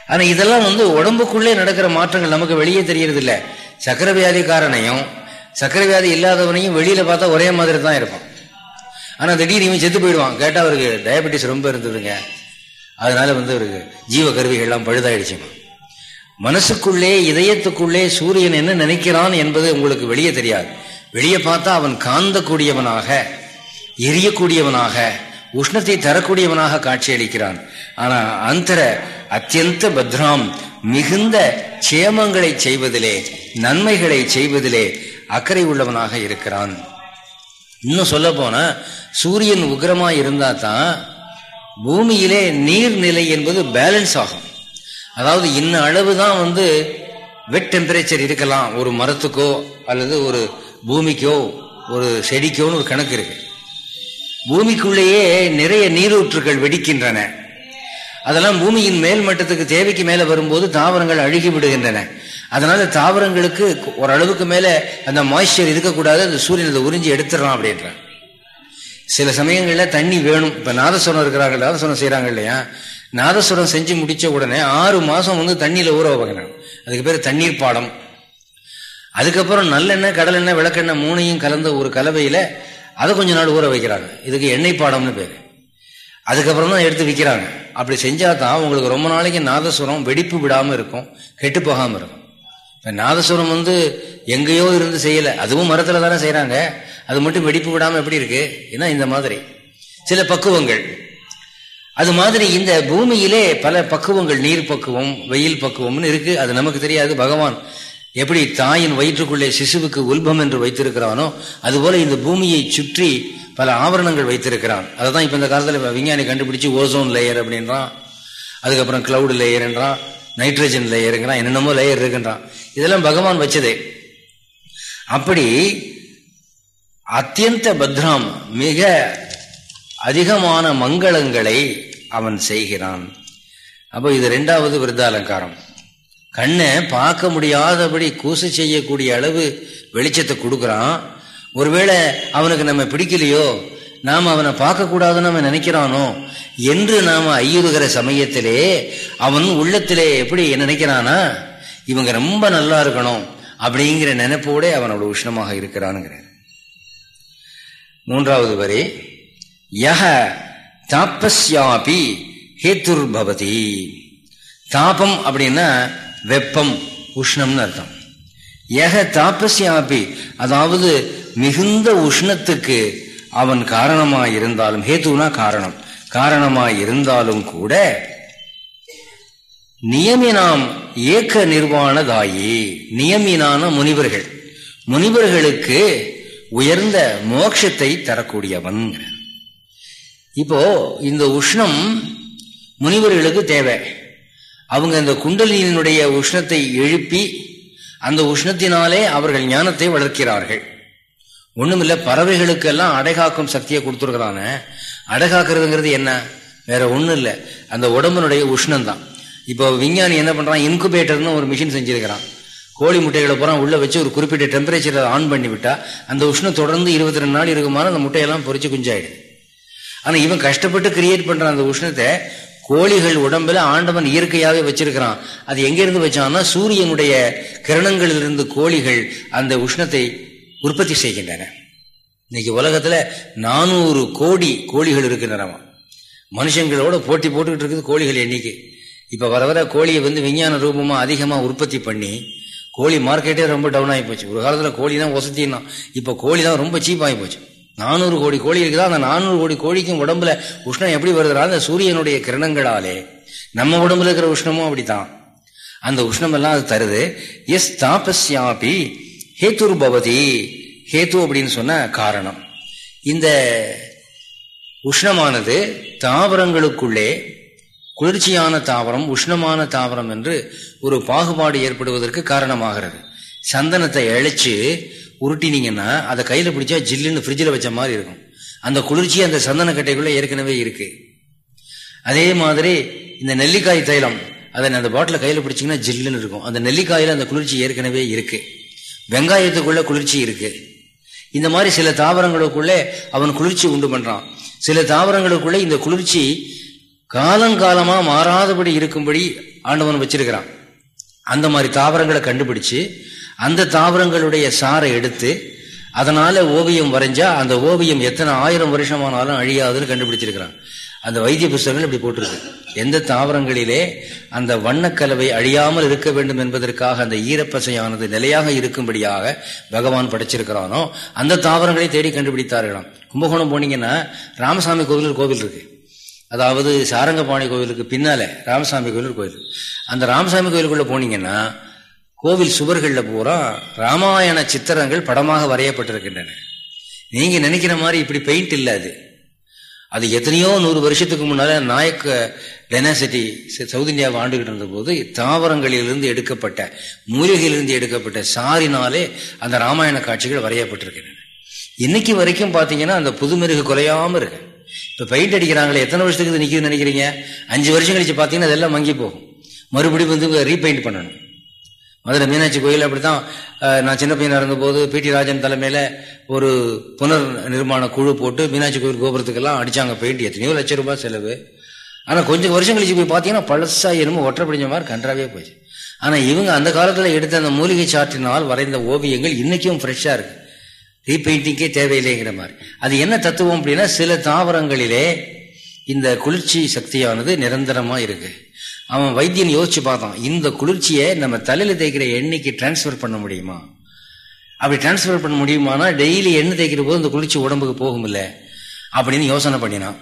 ஆனா இதெல்லாம் வந்து உடம்புக்குள்ளே நடக்கிற மாற்றங்கள் நமக்கு வெளியே தெரியறது இல்ல சக்கரை வியாதிக்காரனையும் சக்கரை வியாதி இல்லாதவனையும் வெளியில பார்த்தா ஒரே மாதிரி தான் இருப்பான் ஆனா திடீர்னு இவன் செத்து போயிடுவான். கேட்டா அவருக்கு டயபெட்டிஸ் ரொம்ப இருந்ததுங்க. அதனால வந்து அவருக்கு ஜீவ கருவிகள்லாம் பழுதாயிடுச்சுமா. மனசுக்குள்ளே இதயத்துக்குள்ளே சூரியன் என்ன நினைக்கிறான் என்பது உங்களுக்கு வெளியே தெரியாது. வெளியே பார்த்தா அவன் காந்தக்கூடியவனாக எரியக்கூடியவனாக உஷ்ணத்தை தரக்கூடியவனாக காட்சியளிக்கிறான். ஆனால் அந்தர அத்தியந்த பத்ராம் மிகுந்த சேமங்களை செய்வதிலே நன்மைகளை செய்வதிலே அக்கறை உள்ளவனாக இருக்கிறான். இன்னும் சொல்ல போனா சூரியன் உக்ரமா இருந்தா தான் பூமியிலே நீர்நிலை என்பது பேலன்ஸ் ஆகும். அதாவது இன்ன அளவு தான் வந்து வெட் டெம்பரேச்சர் இருக்கலாம். ஒரு மரத்துக்கோ அல்லது ஒரு பூமிக்கோ ஒரு செடிக்கோன்னு ஒரு கணக்கு இருக்கு. பூமிக்குள்ளேயே நிறைய நீரூற்றுகள் வெடிக்கின்றன. அதெல்லாம் பூமியின் மேல் மட்டத்துக்கு தேவைக்கு மேலே வரும்போது தாவரங்கள் அழுகி விடுகின்றன. அதனால தாவரங்களுக்கு ஓரளவுக்கு மேலே அந்த மாய்ஸ்டர் இருக்கக்கூடாது அந்த சூரியன் அதை உறிஞ்சி எடுத்துடலாம் அப்படின்ற சில சமயங்களில் தண்ணி வேணும். இப்போ நாதஸ்வரம் இருக்கிறாங்க நாதஸ்வரம் செய்கிறாங்க இல்லையா? நாதஸ்வரம் செஞ்சு முடித்த உடனே ஆறு மாதம் வந்து தண்ணியில் ஊற வைக்கிறாங்க. அதுக்கு பேர் தண்ணீர் பாடம். அதுக்கப்புறம் நல்லெண்ணெய் கடலெண்ணெய் விளக்கெண்ணெய் மூணையும் கலந்த ஒரு கலவையில அதை கொஞ்ச நாள் ஊற வைக்கிறாங்க. இதுக்கு எண்ணெய் பாடம்னு பேரு. அதுக்கப்புறம் தான் எடுத்து விற்கிறாங்க அப்படி செஞ்சால் தான் உங்களுக்கு ரொம்ப நாளைக்கு நாதஸ்வரம் வெடிப்பு விடாம இருக்கும் கெட்டு போகாம இருக்கும். இப்போ நாதஸ்வரம் வந்து எங்கேயோ இருந்து செய்யல. அதுவும் மரத்தில் தானே செய்யறாங்க அது மட்டும் வெடிப்பு விடாம எப்படி இருக்கு? ஏன்னா இந்த மாதிரி. சில பக்குவங்கள். அது மாதிரி இந்த பூமியிலே பல பக்குவங்கள் நீர் பக்குவம் வெயில் பக்குவம்னு இருக்கு. அது நமக்கு தெரியாது பகவான். எப்படி தாயின் வயிற்றுக்குள்ளே சிசுவுக்கு உல்பம் என்று வைத்திருக்கிறானோ அதுபோல இந்த பூமியை சுற்றி பல ஆவரணங்கள் வைத்திருக்கிறான். அதுதான் இப்ப இந்த காலத்துல விஞ்ஞானி கண்டுபிடிச்சு ஓசோன் லேயர் அப்படின்றான். அதுக்கப்புறம் கிளவுட் லேயர்ன்றான் நைட்ரஜன் லேயருங்கிறான் என்னென்னமோ லேயர் இருக்குன்றான். இதெல்லாம் பகவான் வச்சதே. அப்படி அத்தியந்த பத்ராம் மிக அதிகமான மங்களங்களை அவன் செய்கிறான். அப்போ இது ரெண்டாவது விருத்தாலங்காரம் கண்ணை பார்க்க முடியாதபடி கூசு செய்யக்கூடிய அளவு வெளிச்சத்தை கொடுக்குறான். ஒருவேளை அவனுக்கு நம்ம பிடிக்கலையோ நாம் அவனை பார்க்கக்கூடாதுன்னு அவன் நினைக்கிறானோ என்று நாம ஐயுறுகிற சமயத்திலே அவன் உள்ளத்திலே எப்படி நினைக்கிறானா இவங்க ரொம்ப நல்லா இருக்கணும் அப்படிங்கிற நினைப்போட அவனோட உஷ்ணமாக இருக்கிறானுங்கிறார். மூன்றாவது வரி யக தாப்பஸ்யாபி ஹேத்துர் பவதி. தாபம் அப்படின்னா வெப்பம் உஷ்ணம்னு அர்த்தம். ஏக தாபஸ்யாபி அதாவது மிகுந்த உஷ்ணத்துக்கு அவன் காரணமாய் இருந்தாலும் ஹேத்துனா காரணம். காரணமாய் இருந்தாலும் கூட நியமினாம் ஏக்க நிர்வாணதாயி நியமினான முனிவர்கள். முனிவர்களுக்கு உயர்ந்த மோட்சத்தை தரக்கூடியவன். இப்போ இந்த உஷ்ணம் முனிவர்களுக்கு தேவை. அவங்க அந்த குண்டலினுடைய உஷ்ணத்தை எழுப்பி அந்த உஷ்ணத்தினாலே அவர்கள் ஞானத்தை வளர்க்கிறார்கள். ஒண்ணுமில்ல பறவைகளுக்கெல்லாம் அடைகாக்கும் சக்தியை கொடுத்துருக்கிறான அடைகாக்குறதுங்கிறது என்ன? வேற ஒன்றும் இல்லை அந்த உடம்புனுடைய உஷ்ணம் தான் இப்போ விஞ்ஞானி என்ன பண்ணுறான் இன்குபேட்டர்னு ஒரு மிஷின் செஞ்சிருக்கிறான். கோழி முட்டைகளை பூரா உள்ளே வச்சு ஒரு குறிப்பிட்ட டெம்பரேச்சரை ஆன் பண்ணி விட்டா அந்த உஷ்ணம் தொடர்ந்து இருபத்தி ரெண்டு நாள் இருக்குமான அந்த முட்டையெல்லாம் பொறிச்சு குஞ்சாயிடுது. ஆனால் இவன் கஷ்டப்பட்டு கிரியேட் பண்ணுற அந்த உஷ்ணத்தை கோழிகள் உடம்புல ஆண்டவன் இயற்கையாகவே வச்சிருக்கிறான். அது எங்கிருந்து வச்சான்னா சூரியனுடைய கிரணங்களிலிருந்து கோழிகள் அந்த உஷ்ணத்தை உற்பத்தி செய்கின்றன. இன்னைக்கு உலகத்துல நானூறு கோடி கோழிகள் இருக்கின்றனவா? மனுஷங்களோட போட்டி போட்டுக்கிட்டு இருக்குது கோழிகள் எண்ணிக்கை. இப்ப வர வர கோழியை வந்து விஞ்ஞான ரூபமா அதிகமா உற்பத்தி பண்ணி கோழி மார்க்கெட்டே ரொம்ப டவுன் ஆகி போச்சு. ஒரு காலத்துல கோழி தான் வசதினா இப்ப கோழி தான் ரொம்ப சீப் ஆகி போச்சு. நானூறு கோடி கோழி இருக்குதா? அந்த நானூறு கோடி கோழிக்கும் உடம்புல உஷ்ணம் எப்படி வருதுனா அந்த சூரியனுடைய கிரணங்களாலே. நம்ம உடம்புல இருக்கிற உஷ்ணமும் அப்படித்தான். அந்த உஷ்ணம் எல்லாம் அது தருது. எஸ் தாபஸ்யாபி ஹேத்துர் பவதி ஹேத்து அப்படின்னு சொன்ன காரணம். இந்த உஷ்ணமானது தாவரங்களுக்குள்ளே குளிர்ச்சியான தாவரம் உஷ்ணமான தாவரம் என்று ஒரு பாகுபாடு ஏற்படுவதற்கு காரணமாகிறது. சந்தனத்தை அழைச்சு உருட்டினீங்கன்னா அதை கையில பிடிச்சா ஜில்லுன்னு ஃப்ரிட்ஜில் வச்ச மாதிரி இருக்கும். அந்த குளிர்ச்சி அந்த சந்தன கட்டைக்குள்ள ஏற்கனவே இருக்கு. அதே மாதிரி இந்த நெல்லிக்காய் தைலம் அதை அந்த பாட்டில் கையில் பிடிச்சிங்கன்னா ஜில்லுன்னு இருக்கும். அந்த நெல்லிக்காயில் அந்த குளிர்ச்சி ஏற்கனவே இருக்கு. வெங்காயத்துக்குள்ள குளிர்ச்சி இருக்கு. இந்த மாதிரி சில தாவரங்களுக்குள்ளே அவன் குளிர்ச்சி உண்டு பண்ணுறான் சில தாவரங்களுக்குள்ளே இந்த குளிர்ச்சி காலங்காலமாக மாறாதபடி இருக்கும்படி ஆண்டவன் வச்சிருக்கிறான். அந்த மாதிரி தாவரங்களை கண்டுபிடிச்சு அந்த தாவரங்களுடைய சாரை எடுத்து அதனால ஓவியம் வரைஞ்சா அந்த ஓவியம் எத்தனை ஆயிரம் வருஷமானாலும் அழியாதுன்னு கண்டுபிடிச்சிருக்கிறான். அந்த வைத்திய புஸ்தகங்கள் இப்படி போட்டிருக்கு. எந்த தாவரங்களிலே அந்த வண்ணக்கலவை அழியாமல் இருக்க வேண்டும் என்பதற்காக அந்த ஈரப்பசையானது நிலையாக இருக்கும்படியாக பகவான் படைச்சிருக்கிறானோ அந்த தாவரங்களை தேடி கண்டுபிடித்தார்களாம். கும்பகோணம் போனீங்கன்னா ராமசாமி கோவில் கோவில் இருக்கு. அதாவது சாரங்கபாணி கோவிலுக்கு பின்னால ராமசாமி கோவில் கோவில். அந்த ராமசாமி கோவிலுக்குள்ள போனீங்கன்னா கோவில் சுவர்களில் பூரா ராமாயண சித்திரங்கள் படமாக வரையப்பட்டிருக்கின்றன. நீங்க நினைக்கிற மாதிரி இப்படி பெயிண்ட் இல்லை அது. அது எத்தனையோ நூறு வருஷத்துக்கு முன்னால நாயக்க டெனாசிட்டி சவுத் இந்தியாவை ஆண்டுகிட்டு இருந்தபோது தாவரங்களிலிருந்து எடுக்கப்பட்ட மூலிகையிலிருந்து எடுக்கப்பட்ட சாரினாலே அந்த ராமாயண காட்சிகள் வரையப்பட்டிருக்கின்றன. இன்னைக்கு வரைக்கும் பாத்தீங்கன்னா அந்த புதுமெருகு குறையாம இருக்கு. இப்ப பெயிண்ட் அடிக்கிறாங்களே எத்தனை வருஷத்துக்கு நிற்குதுன்னு நினைக்கிறீங்க? அஞ்சு வருஷம் கழிச்சு பாத்தீங்கன்னா அதெல்லாம் மங்கி போகும். மறுபடியும் வந்து ரீபெயிண்ட் பண்ணணும். மதுரை மீனாட்சி கோயில் அப்படித்தான் நான் சின்ன பையனாக இருந்தபோது பி டி ராஜன் தலைமையில ஒரு புனர் நிர்மாண குழு போட்டு மீனாட்சி கோயில் கோபுரத்துக்கெல்லாம் அடிச்சாங்க பெயிண்ட். எத்தனையோ லட்சம் ரூபாய் செலவு. ஆனால் கொஞ்சம் வருஷம் கழிச்சு போய் பார்த்தீங்கன்னா பழசா என்னமோ ஒற்றை பிடிஞ்ச மாதிரி கன்றாவே போச்சு. ஆனா இவங்க அந்த காலத்துல எடுத்த அந்த மூலிகை சாற்றினால் வரைந்த ஓவியங்கள் இன்னைக்கும் ஃப்ரெஷ்ஷா இருக்கு. ரீபெயிண்டிங்கே தேவையில்லைங்கிற மாதிரி. அது என்ன தத்துவம் அப்படின்னா சில தாவரங்களிலே இந்த குளிர்ச்சி சக்தியானது நிரந்தரமா இருக்கு. அவன் வைத்தியன் யோசிச்சு பார்த்தான் இந்த குளிர்ச்சியை நம்ம தலையில தேய்க்கிற எண்ணெய்க்கு டிரான்ஸ்ஃபர் பண்ண முடியுமா? அப்படி டிரான்ஸ்ஃபர் பண்ண முடியுமானா டெய்லி எண்ணெய் தேய்க்கிற போது இந்த குளிர்ச்சி உடம்புக்கு போகும்ல அப்படின்னு யோசனை பண்ணினான்.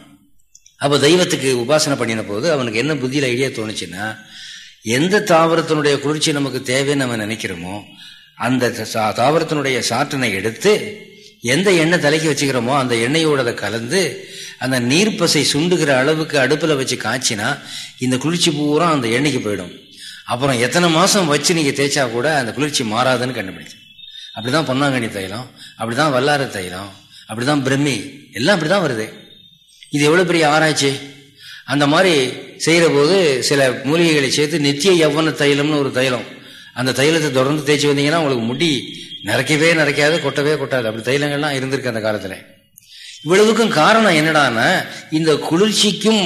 அப்போ தெய்வத்துக்கு உபாசனை பண்ணின போது அவனுக்கு என்ன புத்தியில் ஐடியா தோணுச்சுன்னா எந்த தாவரத்தினுடைய குளிர்ச்சி நமக்கு தேவைன்னு நம்ம நினைக்கிறோமோ அந்த தாவரத்தினுடைய சாற்றினை எடுத்து எந்த எண்ணெய் தலைக்கு வச்சுக்கிறோமோ அந்த எண்ணெயோட அதை கலந்து அந்த நீர்ப்பசை சுண்டுகிற அளவுக்கு அடுப்பில் வச்சு காய்ச்சினா இந்த குளிர்ச்சி பூரா அந்த எண்ணெய்க்கு போயிடும். அப்புறம் எத்தனை மாதம் வச்சு நீங்கள் தேய்ச்சா கூட அந்த குளிர்ச்சி மாறாதுன்னு கண்டுபிடிச்சு அப்படிதான் பொன்னாங்கண்ணி தைலம் அப்படிதான் வல்லார தைலம் அப்படிதான் பிரம்மி எல்லாம் அப்படிதான் வருது. இது எவ்வளோ பெரிய ஆராய்ச்சி? அந்த மாதிரி செய்கிற போது சில மூலிகைகளை சேர்த்து நித்திய யவ்வன தைலம்னு ஒரு தைலம். அந்த தைலத்தை தொடர்ந்து தேய்ச்சி வந்தீங்கன்னா உங்களுக்கு முடி நிறைக்கவே நிறைக்காது கொட்டவே கொட்டாது. அப்படி தைலங்கள்லாம் இருந்திருக்கு அந்த காலத்தில். இவ்வளவுக்கும் காரணம் என்னடான்னா இந்த குளிர்ச்சிக்கும்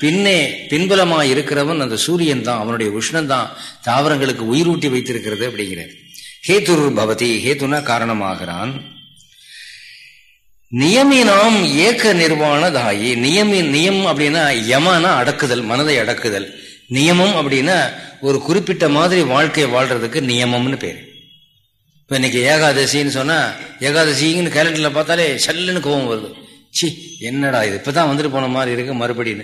பின்னே பின்பலமா இருக்கிறவன் அந்த சூரியன் தான் அவனுடைய உஷ்ணம் தான் தாவரங்களுக்கு உயிரூட்டி வைத்திருக்கிறது அப்படிங்கிறது ஹேத்துர் பவதி ஹேத்துனா காரணமாகிறான். நியமினாம் ஏக்க நிர்வாண தாயி நியமி நியம் அப்படின்னா யமனா அடக்குதல் மனதை அடக்குதல். நியமம் அப்படின்னா ஒரு குறிப்பிட்ட மாதிரி வாழ்க்கையை வாழ்றதுக்கு நியமம்னு பேரு. இப்போ இன்னைக்கு ஏகாதசின்னு சொன்னால் ஏகாதசின்னு கேலண்டரில் பார்த்தாலே சல்லுன்னு கோபம் வருது. சி என்னடா இது? இப்போ தான் வந்துட்டு போன மாதிரி இருக்கு மறுபடியும்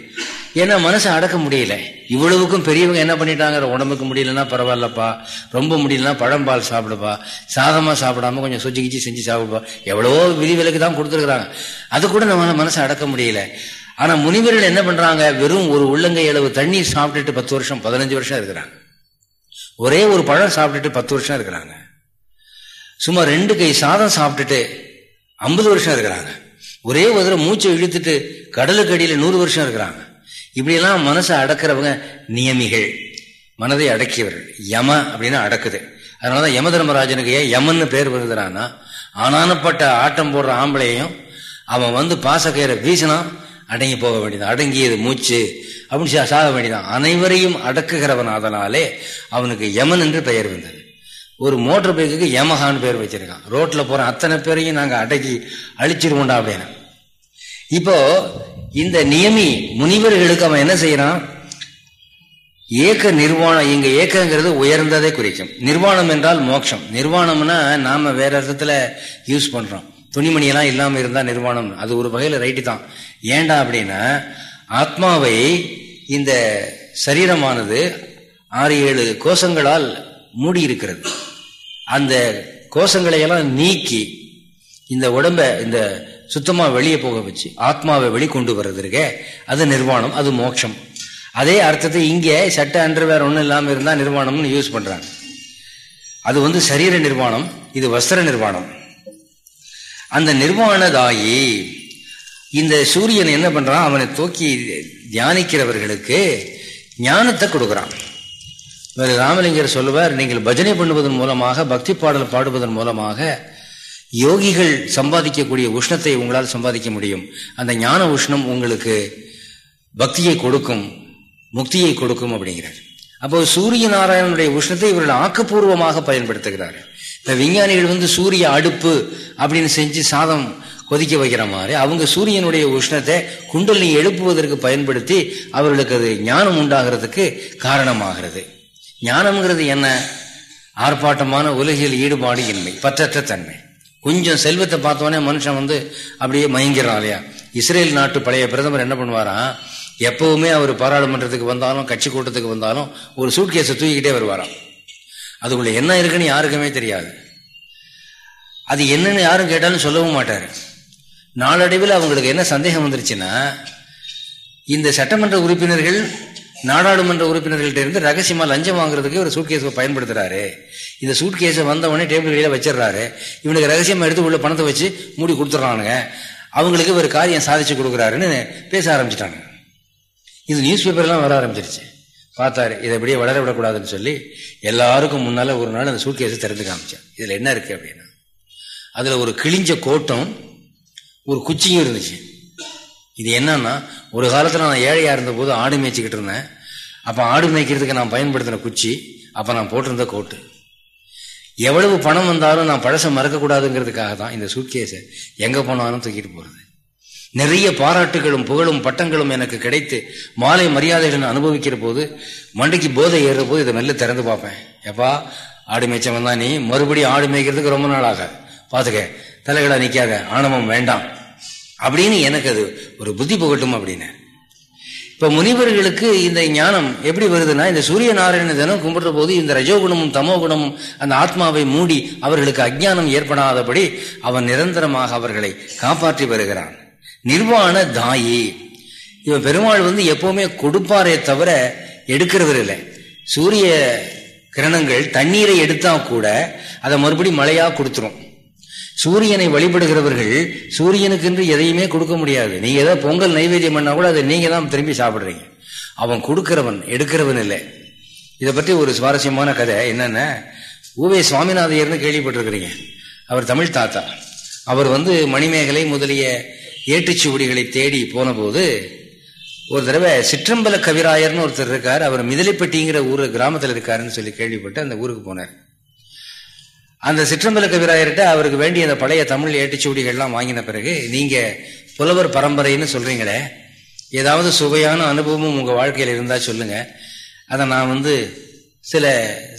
ஏன்னா மனசை அடக்க முடியல. இவ்வளவுக்கும் பெரியவங்க என்ன பண்ணிட்டாங்க உடம்புக்கு முடியலன்னா பரவாயில்லப்பா. ரொம்ப முடியலன்னா பழம்பால் சாப்பிடுப்பா. சாதமாக சாப்பிடாம கொஞ்சம் சுச்சி கிச்சி செஞ்சு சாப்பிடுப்பா. எவ்வளவோ விதிவிலக்கு தான் கொடுத்துருக்குறாங்க. அது கூட நம்ம மனசை அடக்க முடியல. ஆனால் முனிவர்கள் என்ன பண்ணுறாங்க வெறும் ஒரு உள்ளங்கை அளவு தண்ணீர் சாப்பிட்டுட்டு பத்து வருஷம் பதினஞ்சு வருஷம் இருக்கிறாங்க. ஒரே ஒரு பழம் சாப்பிட்டுட்டு பத்து வருஷம் இருக்கிறாங்க. சும்மா ரெண்டு கை சாதம் சாப்பிட்டுட்டு ஐம்பது வருஷம் இருக்கிறாங்க. ஒரே ஒரு மூச்சை இழுத்துட்டு கடலுக்கு அடியில் நூறு வருஷம் இருக்கிறாங்க. இப்படியெல்லாம் மனசை அடக்கிறவங்க நியமிகள். மனதை அடக்கியவர்கள் யம அப்படின்னு அடக்குது. அதனாலதான் யம தர்மராஜனுக்கு ஏன் யமன்னு பேர் வருதுறான்னா ஆனானப்பட்ட ஆட்டம் போடுற ஆம்பளையும் அவன் வந்து பாசக்கயிறை வீசினா அடங்கி போக வேண்டியது அடங்கியது மூச்சு அப்படின்னு சாக வேண்டியதான் அனைவரையும் அடக்குகிறவன் அதனாலே அவனுக்கு யமன் என்று பெயர் வந்தது. ஒரு மோட்டர் பைக்குக்கு யமஹான்னு பேர் வச்சிருக்கான். ரோட்டில் போகிற அத்தனை பேரையும் நாங்கள் அடக்கி அழிச்சிருவோண்டா அப்படின்னு. இப்போ இந்த நியமி முனிவர்களுக்கு அவன் என்ன செய்யறான்? ஏக்க நிர்வாணம் இங்க ஏக்கங்கிறது உயர்ந்ததை குறிக்கும். நிர்வாணம் என்றால் மோட்சம். நிர்வாணம்னா நாம வேற இடத்துல யூஸ் பண்றோம். துணிமணியெல்லாம் இல்லாமல் இருந்தால் நிர்வாணம். அது ஒரு வகையில் ரைட்டு தான். ஏண்டா அப்படின்னா ஆத்மாவை இந்த சரீரமானது ஆறு ஏழு கோஷங்களால் மூடி இருக்கிறது அந்த கோஷங்களை எல்லாம் நீக்கி இந்த உடம்ப இந்த சுத்தமா வெளியே போக வச்சு ஆத்மாவை வெளிக்கொண்டு வர்றது இருக்க அது நிர்வாணம் அது மோட்சம். அதே அர்த்தத்தை இங்கே சட்ட அண்டர்வேர் ஒன்றும் இல்லாமல் இருந்தால் நிர்வாணம்னு யூஸ் பண்றாங்க. அது வந்து சரீர நிர்வாணம் இது வஸ்திர நிர்வாணம். அந்த நிர்வாணதாயி இந்த சூரியன் என்ன பண்றான்? அவனை தூக்கி தியானிக்கிறவர்களுக்கு ஞானத்தை கொடுக்குறான். வேறு ராமலிங்கர் சொல்லுவார் நீங்கள் பஜனை பண்ணுவதன் மூலமாக பக்தி பாடல் பாடுவதன் மூலமாக யோகிகள் சம்பாதிக்கக்கூடிய உஷ்ணத்தை உங்களால் சம்பாதிக்க முடியும். அந்த ஞான உஷ்ணம் உங்களுக்கு பக்தியை கொடுக்கும் முக்தியை கொடுக்கும் அப்படிங்கிறார். அப்போ சூரிய நாராயணனுடைய உஷ்ணத்தை இவர்கள் ஆக்கப்பூர்வமாக பயன்படுத்துகிறார் இந்த விஞ்ஞானிகள் வந்து சூரிய அடுப்பு அப்படின்னு செஞ்சு சாதம் கொதிக்க வைக்கிற மாதிரி அவங்க சூரியனுடைய உஷ்ணத்தை குண்டலி எழுப்புவதற்கு பயன்படுத்தி அவர்களுக்கு அது ஞானம் உண்டாகிறதுக்கு காரணமாகிறது. ஞானம்ங்கிறது என்ன? ஆர்ப்பாட்டமான உலகில் ஈடுபாடு இன்மை பற்றற்ற தன்மை. கொஞ்சம் செல்வத்தை பார்த்தோன்னே மனுஷன் வந்து அப்படியே மயங்கிறான் இல்லையா? இஸ்ரேல் நாட்டு பழைய பிரதமர் என்ன பண்ணுவாராம் எப்பவுமே அவர் பாராளுமன்றத்துக்கு வந்தாலும் கட்சி கூட்டத்துக்கு வந்தாலும் ஒரு சூட்கேஸை தூக்கிக்கிட்டே வருவாராம். அதுக்குள்ள என்ன இருக்குன்னு யாருக்குமே தெரியாது. அது என்னன்னு யாரும் கேட்டாலும் சொல்லவும் மாட்டார். நாளடைவில் அவங்களுக்கு என்ன சந்தேகம் வந்துருச்சுன்னா இந்த சட்டமன்ற உறுப்பினர்கள் நாடாளுமன்ற உறுப்பினர்கள்ட்ட இருந்து ரகசியமா லஞ்சம் வாங்குறதுக்கு ஒரு சூட்கேஸை பயன்படுத்துறாரு. இந்த சூட்கேஸை வந்தவொடனே டேபிள் கீழே வச்சிடறாரு. இவனுக்கு ரகசியமா எடுத்து உள்ள பணத்தை வச்சு மூடி கொடுத்துட்றானுங்க. அவங்களுக்கு ஒரு காரியம் சாதிச்சு கொடுக்குறாருன்னு பேச ஆரம்பிச்சிட்டாங்க. இது நியூஸ் பேப்பர்லாம் வர ஆரம்பிச்சிருச்சு. பார்த்தாரு இதை எப்படியே வளர விடக்கூடாதுன்னு சொல்லி எல்லாருக்கும் முன்னால ஒரு நாள் அந்த சூட்கேஸை திறந்து காமிச்சேன் இதுல என்ன இருக்கு அப்படின்னா அதுல ஒரு கிழிஞ்ச கோட்டம் ஒரு குச்சியும் இருந்துச்சு. இது என்னன்னா ஒரு காலத்தில் நான் ஏழையாக இருந்தபோது ஆடு மேய்ச்சிக்கிட்டு இருந்தேன். அப்போ ஆடு மேய்க்கிறதுக்கு நான் பயன்படுத்தின குச்சி அப்போ நான் போட்டிருந்த கோட்டு. எவ்வளவு பணம் வந்தாலும் நான் பழசம் மறக்கக்கூடாதுங்கிறதுக்காக தான் இந்த சூட்கேஸை எங்கே போனாலும் தூக்கிட்டு போகிறது நிறைய பாராட்டுகளும் புகழும் பட்டங்களும் எனக்கு கிடைத்து மாலை மரியாதைகளை அனுபவிக்கிற போது மண்டைக்கு போதை ஏறுற போது இதை மெல்ல திறந்து பார்ப்பேன். எப்பா ஆடு மேய்ச்சவன் தான் நீ. மறுபடியும் ஆடு மேய்க்கிறதுக்கு ரொம்ப நாளாக பார்த்துக்க பாத்துக்க நிற்காத ஆணவம் வேண்டாம். அப்படின்னு எனக்கு அது ஒரு புத்தி புகட்டும் அப்படின்னு. இப்ப முனிவர்களுக்கு இந்த ஞானம் எப்படி வருதுன்னா இந்த சூரிய நாராயண தினம் கும்பிடுற போது இந்த ரஜோகுணமும் தமோ குணமும் அந்த ஆத்மாவை மூடி அவர்களுக்கு அஜ்ஞானம் ஏற்படாதபடி அவன் நிரந்தரமாக அவர்களை காப்பாற்றி வருகிறான். நிர்வாண தாயி. இவன் பெருமாள் வந்து எப்பவுமே கொடுப்பாரே தவிர எடுக்கிறவர் இல்லை. சூரிய கிரணங்கள் தண்ணீரை எடுத்தா கூட அதை மறுபடியும் மழையா கொடுத்துரும். சூரியனை வழிபடுகிறவர்கள் சூரியனுக்கென்று எதையுமே கொடுக்க முடியாது. நீங்க ஏதோ பொங்கல் நைவேத்தியம் பண்ணா கூட அதை நீங்க தான் திரும்பி சாப்பிடுறீங்க. அவன் கொடுக்கிறவன் எடுக்கிறவன் இல்லை. இதை பற்றி ஒரு சுவாரஸ்யமான கதை என்னென்ன ஊவே சுவாமிநாதையர்னு கேள்விப்பட்டிருக்கிறீங்க. அவர் தமிழ் தாத்தா. அவர் வந்து மணிமேகலை முதலிய ஏட்டுச்சுவடிகளை தேடி போன போது ஒரு தடவை சிற்றம்பல கவிராயர்னு ஒருத்தர் இருக்கார். அவர் மிதலைப்பட்டிங்கிற ஊர் கிராமத்தில் இருக்காருன்னு சொல்லி கேள்விப்பட்டு அந்த ஊருக்கு போனார். அந்த சிற்றம்பல கவிராயர்கிட்ட அவருக்கு வேண்டிய அந்த பழைய தமிழ் ஏட்டுச்சுவடிகள்லாம் வாங்கின பிறகு நீங்க புலவர் பரம்பரைன்னு சொல்றீங்களே ஏதாவது சுவையான அனுபவமும் உங்க வாழ்க்கையில் இருந்தா சொல்லுங்க. அதை நான் வந்து சில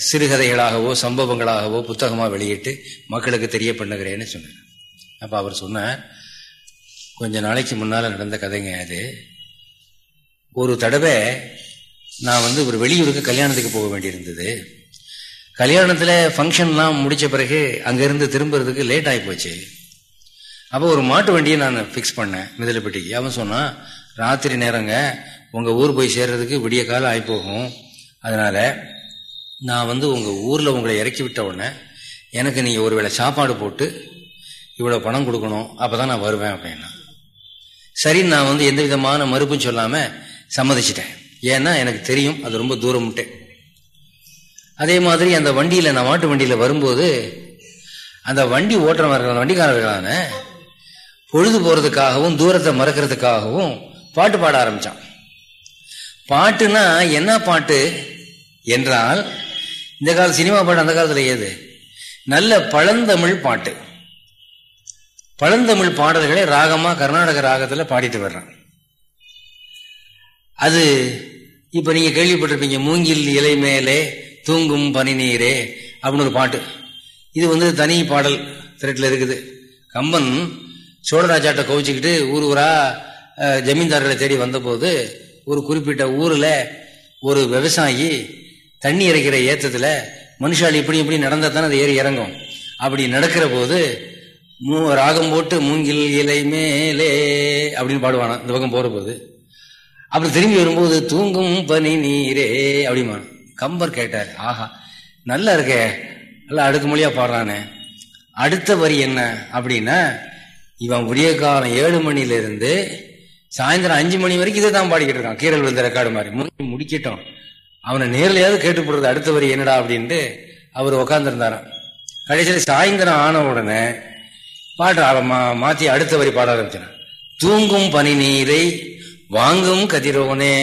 சிறுகதைகளாகவோ சம்பவங்களாகவோ புத்தகமாக வெளியிட்டு மக்களுக்கு தெரிய பண்ணுகிறேன்னு சொன்னேன் அப்போ அவர் சொன்னார் கொஞ்ச நாளைக்கு முன்னால் நடந்த கதைங்க அது. ஒரு தடவை நான் வந்து ஒரு வெளியூருக்கு கல்யாணத்துக்கு போக வேண்டியிருந்தது. கல்யாணத்தில் ஃபங்க்ஷன்லாம் முடித்த பிறகு அங்கேருந்து திரும்புறதுக்கு லேட் ஆகி போச்சு. அப்போ ஒரு மாட்டு வண்டியை நான் ஃபிக்ஸ் பண்ணேன் மிதலைப்பட்டிக்கு. அவன் சொன்னான் ராத்திரி நேரங்க உங்கள் ஊர் போய் சேர்றதுக்கு விடிய காலம் ஆகி போகும். அதனால் நான் வந்து உங்கள் ஊரில் உங்களை இறக்கி விட்ட உடனே எனக்கு நீங்கள் ஒருவேளை சாப்பாடு போட்டு இவ்வளோ பணம் கொடுக்கணும் அப்போ தான் நான் வருவேன் அப்படின்னா. சரி நான் வந்து எந்த விதமான மறுப்பும் சொல்லாமல் சம்மதிச்சிட்டேன். ஏன்னா எனக்கு தெரியும் அது ரொம்ப தூரம்ட்டேன் அதே மாதிரி அந்த வண்டியில் நான் மாட்டு வண்டியில் வரும்போது அந்த வண்டி ஓட்டுறவர்கள் வண்டிக்காரர்களான பொழுது போகிறதுக்காகவும் தூரத்தை மறக்கிறதுக்காகவும் பாட்டு பாட ஆரம்பித்தான் பாட்டுனா என்ன பாட்டு என்றால் இந்த கால சினிமா பாட்டு அந்த காலத்தில் ஏது? நல்ல பழந்தமிழ் பாட்டு. பழந்தமிழ் பாடல்களை ராகமாக கர்நாடக ராகத்தில் பாடிட்டு வர்றான். அது இப்போ நீங்கள் கேள்விப்பட்டிருப்பீங்க மூங்கில் இலை மேலே தூங்கும் பனி நீரே அப்படின்னு ஒரு பாட்டு. இது வந்து தனி பாடல் திரட்டில் இருக்குது. கம்பன் சோழராஜாட்ட கவிச்சிக்கிட்டு ஊர் ஊரா ஜமீன்தார்களை தேடி வந்தபோது ஒரு குறிப்பிட்ட ஊரில் ஒரு விவசாயி தண்ணி இறக்கிற ஏற்றத்தில் மனுஷால் இப்படி இப்படி நடந்தால் தானே அது ஏறி இறங்கும். அப்படி நடக்கிற போது மூ ராகம் போட்டு மூங்கில் இலை மேலே அப்படின்னு பாடுவானா இந்த பக்கம் போகிற போது அப்படி திரும்பி வரும்போது தூங்கும் பனி நீரே அப்படிமா கம்பர் கேட்டார். ஆஹா நல்லா இருக்கே நல்லா அடுக்குமொழியா பாடுறானே. அடுத்த வரி என்ன அப்படின்னா இவன் உரிய காலம் ஏழு மணிலிருந்து சாயந்தரம் அஞ்சு மணி வரைக்கும் இதை தான் பாடிக்கிட்டு இருக்கான். கீரல் விழுந்த ரெக்கார்டு மாதிரி. முடிக்கட்டும். அவனை நேர்லையாவது கேட்டுப்படுறது அடுத்த வரி என்னடா அப்படின்ட்டு அவர் உக்காந்துருந்தாராம். கடைசியில் சாயந்தரம் ஆன உடனே பாட்டு மா மாற்றி அடுத்த வரி பாட ஆரம்பிச்சான். தூங்கும் பனி நீரை வாங்கும் கதிரோனே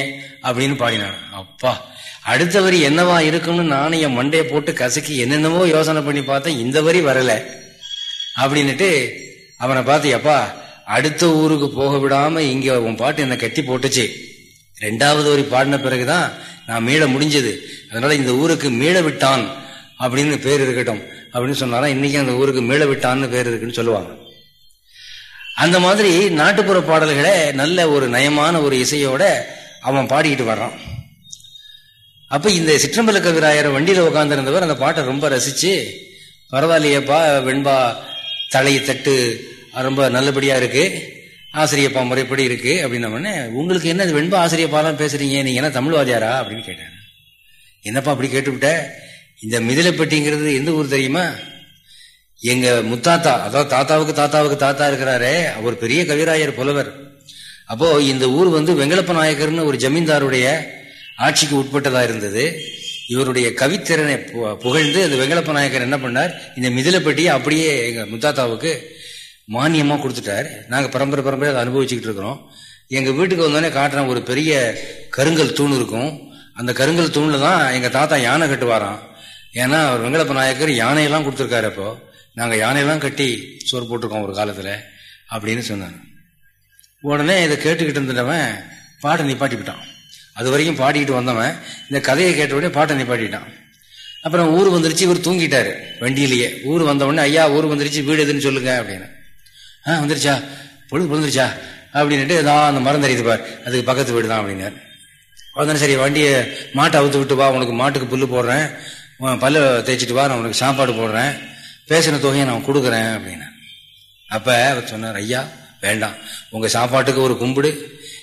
அப்படின்னு பாடினான். அப்பா அடுத்த வரி என்னவா இருக்கும்னு நானும் என் மண்டையை போட்டு கசக்கி என்னென்னவோ யோசனை பண்ணி பார்த்தேன் இந்த வரி வரல. அப்படின்னுட்டு அவனை பார்த்து எப்பா அடுத்த ஊருக்கு போக விடாம இங்க உன் பாட்டு என்னை கட்டி போட்டுச்சு. ரெண்டாவது வரி பாடின பிறகுதான் நான் மீள முடிஞ்சது. அதனால இந்த ஊருக்கு மீள விட்டான். அப்படின்னு பேர் இருக்கட்டும். அப்படின்னு சொன்னாரா இன்னைக்கு அந்த ஊருக்கு மீள விட்டான்னு பேர் இருக்குன்னு சொல்லுவாங்க. அந்த மாதிரி நாட்டுப்புற பாடல்களை நல்ல ஒரு நயமான ஒரு இசையோட அவன் பாடிக்கிட்டு வர்றான். அப்ப இந்த சிற்றம்பல கவிராயர் வண்டியில உட்காந்துருந்தவர் அந்த பாட்டை ரொம்ப ரசிச்சு பரவாயில்லையப்பா வெண்பா தலையை தட்டு ரொம்ப நல்லபடியா இருக்கு ஆசிரியப்பா முறைப்படி இருக்கு அப்படின்ன உங்களுக்கு என்ன வெண்பா ஆசிரியப்பாலாம் பேசுறீங்க? நீங்க என்ன தமிழ் வாதியாரா அப்படின்னு கேட்டேன் என்னப்பா அப்படி கேட்டுவிட்ட? இந்த மிதிலைப்பட்டிங்கிறது எந்த ஊர் தெரியுமா? எங்க முத்தாத்தா அதாவது தாத்தாவுக்கு தாத்தாவுக்கு தாத்தா இருக்கிறாரே அவர் பெரிய கவிராயர் புலவர். அப்போ இந்த ஊர் வந்து வெங்கலப்ப நாயக்கர்னு ஒரு ஜமீன்தாருடைய ஆட்சிக்கு உட்பட்டதா இருந்தது. இவருடைய கவித்திறனை புகழ்ந்து அந்த வெங்கலப்ப நாயக்கர் என்ன பண்ணார்? இந்த மிதிலப்பட்டியை அப்படியே எங்க முத்தாத்தாவுக்கு மானியமா கொடுத்துட்டார். நாங்க பரம்பரை பரம்பரை அதை அனுபவிச்சுக்கிட்டு இருக்கிறோம். எங்க வீட்டுக்கு வந்தோடனே காட்டுற ஒரு பெரிய கருங்கல் தூண் இருக்கும். அந்த கருங்கல் தூண்ல தான் எங்க தாத்தா யானை கட்டுவாராம். ஏன்னா அவர் வெங்கடப்ப நாயக்கர் யானையெல்லாம் கொடுத்துருக்காரு அப்போ. நாங்க யானையெல்லாம் கட்டி சோறு போட்டிருக்கோம் ஒரு காலத்துல அப்படின்னு சொன்னாங்க உடனே இதை கேட்டுக்கிட்டு இருந்தவன் பாட்டை நிப்பாட்டிவிட்டான். அது வரைக்கும் பாடிக்கிட்டு வந்தவன் இந்த கதையை கேட்ட உடனே பாட்டை நிப்பாட்டிட்டான். அப்புறம் ஊர் வந்துருச்சு இவர் தூங்கிட்டாரு வண்டியிலேயே. ஊர் வந்த உடனே ஐயா ஊர் வந்துருச்சு வீடு எதுன்னு சொல்லுங்க அப்படின்னு. ஆ வந்துருச்சா? பொழுது பொழுந்துருச்சா? அப்படின்ட்டு தான் அந்த மரம் தெரியுது பார் அதுக்கு பக்கத்து வீடு தான் அப்படின்னாரு. உடனே சரி வண்டியை மாட்டை அவுத்து விட்டு வா உனக்கு மாட்டுக்கு புல்லு போடுறேன். பல்லு தேய்ச்சிட்டு வா நான் உனக்கு சாப்பாடு போடுறேன். பேசின தொகையை நான் கொடுக்குறேன் அப்படின்னு அப்போ அவர் சொன்னார் ஐயா வேண்டாம். உங்கள் சாப்பாட்டுக்கு ஒரு கும்பிடு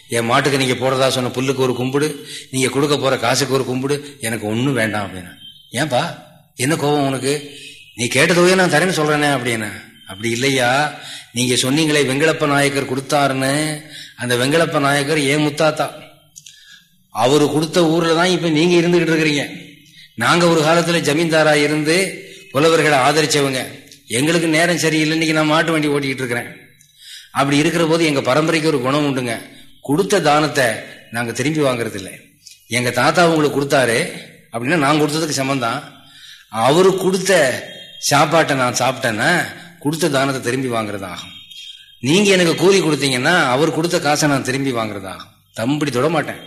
என் மாட்டுக்கு நீங்க போடுறதா சொன்ன புல்லுக்கு ஒரு கும்பிடு நீங்க கொடுக்க போற காசுக்கு ஒரு கும்பிடு எனக்கு ஒன்றும் வேண்டாம் அப்படின்னா. ஏன்பா? என்ன கோபம் உனக்கு? நீ கேட்ட தொகையை நான் தரேன்னு சொல்றேனே அப்படின்னு. அப்படி இல்லையா? நீங்க சொன்னீங்களே வெங்கடப்ப நாயக்கர் கொடுத்தாருன்னு. அந்த வெங்கடப்ப நாயக்கர் ஏன் முத்தாத்தா? அவரு கொடுத்த ஊர்ல தான் இப்ப நீங்க இருந்துகிட்டு இருக்கிறீங்க. நாங்க ஒரு காலத்துல ஜமீன்தாரா இருந்து புலவர்களை ஆதரிச்சவங்க. எங்களுக்கு நேரம் சரியில்லை இன்னைக்கு நான் மாட்டு வண்டி ஓட்டிக்கிட்டு இருக்கிறேன். அப்படி இருக்கிற போது எங்க பரம்பரைக்கு ஒரு குணம் உண்டுங்க. கொடுத்த தானத்தை நாங்கள் திரும்பி வாங்கறது இல்லை எங்கள் தாத்தா உங்களுக்கு கொடுத்தாரு அப்படின்னா நான் கொடுத்ததுக்கு சமந்தான் அவரு கொடுத்த சாப்பாட்டை நான் சாப்பிட்டேன்னா கொடுத்த தானத்தை திரும்பி வாங்குறதாகும். நீங்கள் எனக்கு கூலி கொடுத்தீங்கன்னா அவர் கொடுத்த காசை நான் திரும்பி வாங்குறதாகும். தம்படி தொட மாட்டேன்.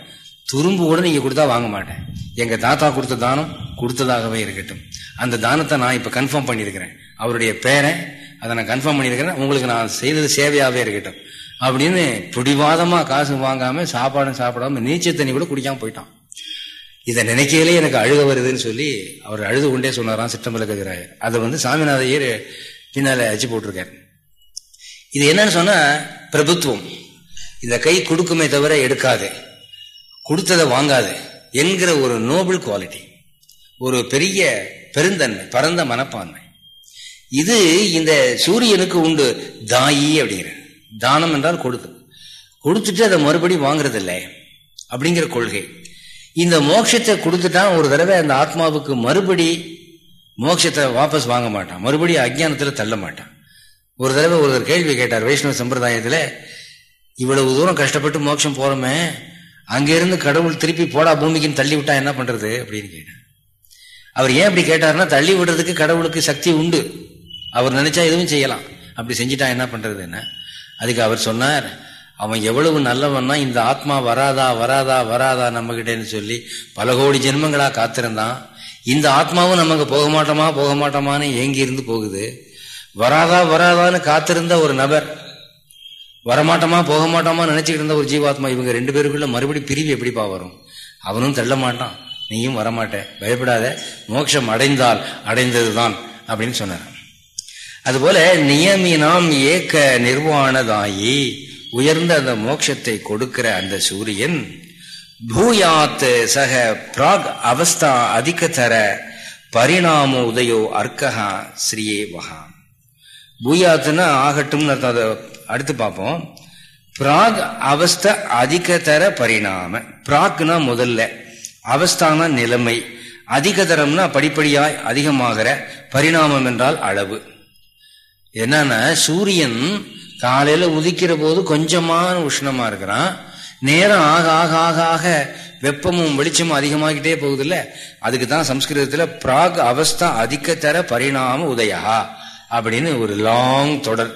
துரும்பு கூட நீங்கள் கொடுத்தா வாங்க மாட்டேன். எங்கள் தாத்தா கொடுத்த தானம் கொடுத்ததாகவே இருக்கட்டும். அந்த தானத்தை நான் இப்போ கன்ஃபார்ம் பண்ணியிருக்கிறேன். அவருடைய பேரை அதை நான் கன்ஃபார்ம் பண்ணியிருக்கிறேன். உங்களுக்கு நான் செய்தது சேவையாகவே இருக்கட்டும். அப்படின்னு பிடிவாதமா காசு வாங்காம சாப்பாடும் சாப்பிடாம நீச்சல் தண்ணி கூட குடிக்காம போயிட்டான். இதை நினைக்கையிலே எனக்கு அழுக வருதுன்னு சொல்லி அவர் அழுது கொண்டே சொன்னாராம் சிற்றம்பல கதிராயர். அதை வந்து சாமிநாதையர் பின்னால அச்சு போட்டிருக்காரு. இது என்னன்னு சொன்னா பிரபுத்துவம். இந்த கை கொடுக்குமே தவிர எடுக்காது. கொடுத்ததை வாங்காது என்கிற ஒரு நோபல் குவாலிட்டி ஒரு பெரிய பெருந்தன்மை பரந்த மனப்பான்மை. இது இந்த சூரியனுக்கு உண்டு தாயி அப்படிங்கிற தானம் என்றால் கொடுத்து. கொடுத்துட்டு அதை மறுபடி வாங்குறது இல்லை அப்படிங்கிற கொள்கை. இந்த மோட்சத்தை கொடுத்துட்டா ஒரு தடவை அந்த ஆத்மாவுக்கு மறுபடி மோட்சத்தை வாபஸ் வாங்க மாட்டான். மறுபடியும் அஜானத்துல தள்ள மாட்டான். ஒரு தடவை ஒருத்தர் கேள்வி கேட்டார் வைஷ்ணவ சம்பிரதாயத்துல இவ்வளவு தூரம் கஷ்டப்பட்டு மோட்சம் போறோமே அங்கிருந்து கடவுள் திருப்பி போடா பூமிக்குன்னு தள்ளி விட்டா என்ன பண்றது? அப்படின்னு கேட்டார். அவர் ஏன் அப்படி கேட்டாருன்னா தள்ளி விடுறதுக்கு கடவுளுக்கு சக்தி உண்டு. அவர் நினைச்சா எதுவும் செய்யலாம். அப்படி செஞ்சுட்டா என்ன பண்றது என்ன அதுக்கு அவர் சொன்னார் அவன் எவ்வளவு நல்லவன்னா இந்த ஆத்மா வராதா வராதா வராதா நம்ம கிட்டேன்னு சொல்லி பல கோடி ஜென்மங்களா காத்திருந்தான். இந்த ஆத்மாவும் நமக்கு போக மாட்டோமா போக மாட்டோமான்னு ஏங்கி இருந்து போகுது. வராதா வராதான்னு காத்திருந்த ஒரு நபர் வரமாட்டோமா போக மாட்டோமா நினைச்சுக்கிட்டு இருந்த ஒரு ஜீவாத்மா இவங்க ரெண்டு பேருக்குள்ள மறுபடி பிரிவு எப்படிப்பா வரும்? அவனும் தள்ள மாட்டான். நீயும் வரமாட்டேன் பயப்படாத. மோட்சம் அடைந்தால் அடைந்ததுதான் அப்படின்னு சொன்னார். அதுபோல நியமினாம் ஏக்க நிர்வாணதாயி உயர்ந்த அந்த மோட்சத்தை கொடுக்கிற அந்த சூரியன் பூயாத் சக பிராக் அவஸ்தா அதிகதர பரிணாம உதயோ அர்க்கஹா ஸ்ரீயே வகா பூயாத்துன்னா ஆகட்டும்னு அதை அடுத்து பார்ப்போம். பிராக் அவஸ்த அதிகதர பரிணாம பிராக்னா முதல்ல அவஸ்தானா நிலைமை அதிக தரம்னா படிப்படியாய் அதிகமாகிற பரிணாமம் என்றால் அளவு. என்னன்னா சூரியன் காலையில உதிக்கிற போது கொஞ்சமான உஷ்ணமா இருக்கிறான். நேரம் ஆக ஆக ஆக ஆக வெப்பமும் வெளிச்சமும் அதிகமாகிட்டே போகுது இல்ல அதுக்கு தான் சம்ஸ்கிருதத்துல பிராக் அவஸ்தா அதிகத்தர பரிணாம உதயா அப்படின்னு ஒரு லாங் தொடர்.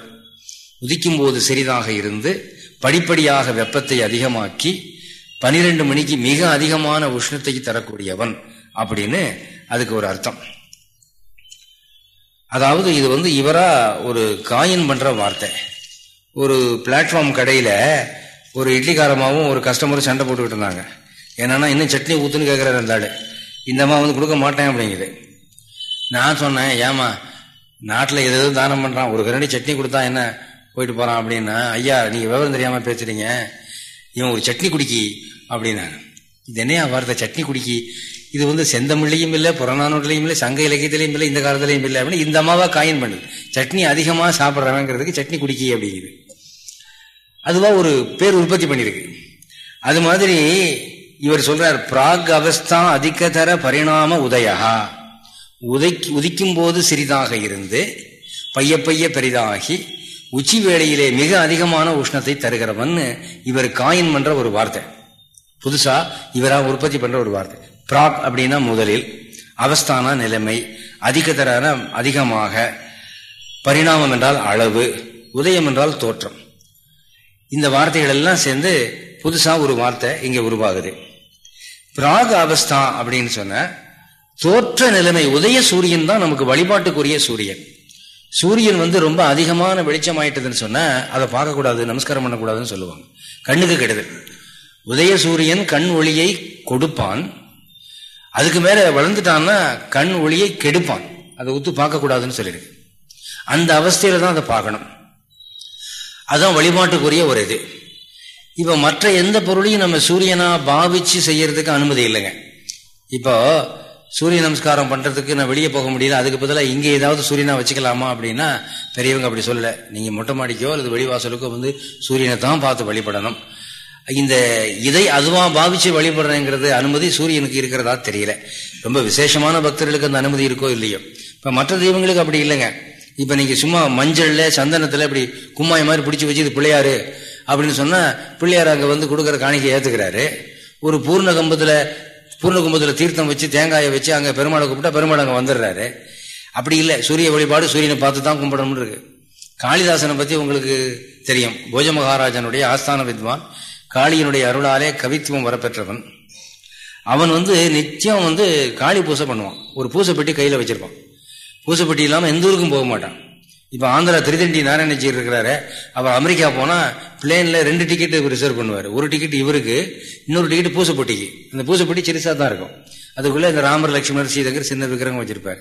உதிக்கும் போது சிறிதாக இருந்து படிப்படியாக வெப்பத்தை அதிகமாக்கி பனிரெண்டு மணிக்கு மிக அதிகமான உஷ்ணத்தை தரக்கூடியவன் அப்படின்னு அதுக்கு ஒரு அர்த்தம். அதாவது இது வந்து இவரா ஒரு காயின் பண்ற வார்த்தை. ஒரு பிளாட்ஃபார்ம் கடையில ஒரு இட்லிக்காரமாவும் ஒரு கஸ்டமரும் சண்டை போட்டுக்கிட்டு இருந்தாங்க. என்னன்னா இன்னும் சட்னி ஊத்துன்னு கேட்கிறாரு அந்த ஆளு. இந்த வந்து கொடுக்க மாட்டேன் அப்படிங்குது. நான் சொன்னேன் ஏமா நாட்டில் எது எதுவும் தானம் பண்றான்? ஒரு கரண்டி சட்னி கொடுத்தா என்ன போயிட்டு போறான்? அப்படின்னா ஐயா நீங்க விவரம் தெரியாம பேசுறீங்க. இவன் ஒரு சட்னி குடிக்கி அப்படின்னா இதனே வார்த்தை சட்னி குடிக்கி. இது வந்து செந்தமிழ்லையும் இல்லை புறநானூர்லையும் இல்லை சங்க இலக்கியத்திலையும் இல்லை இந்த காலத்திலையும் இல்லை அப்படின்னு இந்த அம்மாவா காயின் பண்ணுது சட்னி அதிகமாக சாப்பிட்றவங்கிறதுக்கு சட்னி குடிக்கி அப்படிங்குது. அதுவா ஒரு பேர் உற்பத்தி பண்ணியிருக்கு அது மாதிரி இவர் சொல்றார் பிராக் அவஸ்தா அதிகதர பரிணாம உதயா உதைக்கு உதிக்கும் போது சிறிதாக இருந்து பைய பைய பெரிதாகி உச்சி வேளையிலே மிக அதிகமான உஷ்ணத்தை தருகிறவன் இவர் காயின் பண்ற ஒரு வார்த்தை. புதுசா இவரா உற்பத்தி பண்ற ஒரு வார்த்தை. பிராக் அப்படின்னா முதலில் அவஸ்தான நிலைமை அதிகதரான அதிகமாக பரிணாமம் என்றால் அளவு உதயம் என்றால் தோற்றம். இந்த வார்த்தைகள் எல்லாம் சேர்ந்து புதுசா ஒரு வார்த்தை இங்க உருவாகுது. பிராக அவஸ்தா அப்படின்னு சொன்ன தோற்ற நிலைமை உதய சூரியன் தான் நமக்கு வழிபாட்டுக்குரிய சூரியன். சூரியன் வந்து ரொம்ப அதிகமான வெளிச்சம் ஆயிட்டதுன்னு சொன்னா அதை பார்க்கக்கூடாது நமஸ்காரம் பண்ணக்கூடாதுன்னு சொல்லுவாங்க. கண்ணுக்கு கெடுதல். உதய சூரியன் கண் ஒளியை கொடுப்பான். அதுக்கு மேல வளர்ந்துட்டான்னா கண் ஒளியை கெடுப்பான். அதை ஒத்து பார்க்கக்கூடாதுன்னு சொல்லியிருக்கு. அந்த அவஸ்தையில தான் அதை பார்க்கணும். அதுதான் வழிபாட்டுக்குரிய ஒரு இது. இப்ப மற்ற எந்த பொருளையும் நம்ம சூரியனா பாவிச்சு செய்யறதுக்கு அனுமதி இல்லைங்க. இப்போ சூரிய நமஸ்காரம் பண்றதுக்கு நான் வெளியே போக முடியல அதுக்கு பதிலாக இங்கே ஏதாவது சூரியனா வச்சுக்கலாமா அப்படின்னா பெரியவங்க அப்படி சொல்லலை. நீங்க மொட்டை மாடிக்கோ அல்லது வெளிவாசலுக்கோ வந்து சூரியனை தான் பார்த்து வழிபடணும். இந்த இதை அதுவா பாவிச்சு வழிபடுறேங்கிறது அனுமதி சூரியனுக்கு இருக்கிறதா தெரியல. ரொம்ப விசேஷமான பக்தர்களுக்கு அந்த அனுமதி இருக்கோ இல்லையோ. இப்ப மற்ற தெய்வங்களுக்கு அப்படி இல்லைங்க. இப்ப நீங்க சும்மா மஞ்சள்ல சந்தனத்துல இப்படி கும்மாய் மாதிரி பிடிச்சி வச்சு இது பிள்ளையாரு அப்படின்னு சொன்னா பிள்ளையார் அங்க வந்து கொடுக்குற காணிக்கை ஏத்துக்கிறாரு. ஒரு பூர்ண கம்பத்துல பூர்ண கும்பத்துல தீர்த்தம் வச்சு தேங்காயை வச்சு அங்க பெருமாளை கூப்பிட்டா பெருமாள் அங்க வந்துடுறாரு. அப்படி இல்லை. சூரிய வழிபாடு சூரியனை பார்த்து தான் கும்பிடணும்னு இருக்கு. காளிதாசனை பத்தி உங்களுக்கு தெரியும். போஜ மகாராஜனுடைய ஆஸ்தான வித்வான். காளியினுடைய அருளாலே கவித்துவம் வரப்பெற்றவன். அவன் வந்து நிச்சயம் வந்து காளி பூசை பண்ணுவான். ஒரு பூசை பெட்டி கையில வச்சிருப்பான். பூசை பெட்டி இல்லாம எந்த ஊருக்கும் போக மாட்டான். இப்ப ஆந்திரா திருதண்டி நாராயணஜி இருக்கிறாரு அவர் அமெரிக்கா போனா பிளேன்ல ரெண்டு டிக்கெட் ரிசர்வ் பண்ணுவார். ஒரு டிக்கெட் இவருக்கு இன்னொரு டிக்கெட் பூசப்பட்டிக்கு. அந்த பூசப்பட்டி சிறுசாக தான் இருக்கும். அதுக்குள்ள இந்த ராமர் லட்சுமணர் சீதகர் சின்ன விக்கிரகம் வச்சிருப்பாரு.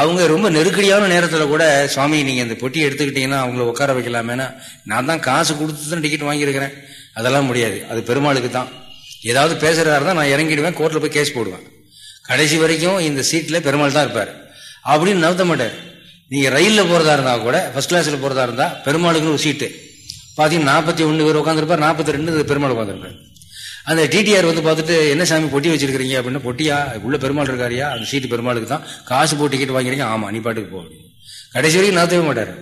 அவங்க ரொம்ப நெருக்கடியான நேரத்துல கூட சுவாமி நீங்க இந்த பொட்டி எடுத்துக்கிட்டீங்கன்னா அவங்கள உட்கார வைக்கலாமேனா? நான் தான் காசு கொடுத்து தான் டிக்கெட் வாங்கியிருக்கிறேன். அதெல்லாம் முடியாது. அது பெருமாளுக்கு தான். ஏதாவது பேசுகிறதா இருந்தால் நான் இறங்கிடுவேன் கோர்ட்டில் போய் கேஸ் போடுவேன். கடைசி வரைக்கும் இந்த சீட்டில் பெருமாள் தான் இருப்பார். அப்படின்னு நவுத்த மாட்டார். நீங்கள் ரயிலில் போகிறதா இருந்தால் கூட ஃபர்ஸ்ட் கிளாஸில் போகிறதா இருந்தால் பெருமாளுக்குன்னு ஒரு சீட்டு பார்த்தீங்கன்னா நாற்பத்தி ஒன்று பேர் உட்காந்துருப்பார் நாற்பத்தி ரெண்டு பெருமாள் உட்காந்துருப்பார் அந்த டிடிஆர் வந்து பார்த்துட்டு என்ன சாமி பொட்டி வச்சிருக்கீங்க அப்படின்னா பொட்டியா? உள்ள பெருமாள் இருக்காரியா? அந்த சீட்டு பெருமாளுக்கு தான். காசு போட்டு டிக்கெட் வாங்கிறீங்க ஆமாம் நீ பாட்டுக்கு போ. கடைசி வரைக்கும் நகர்த்தவே மாட்டார்.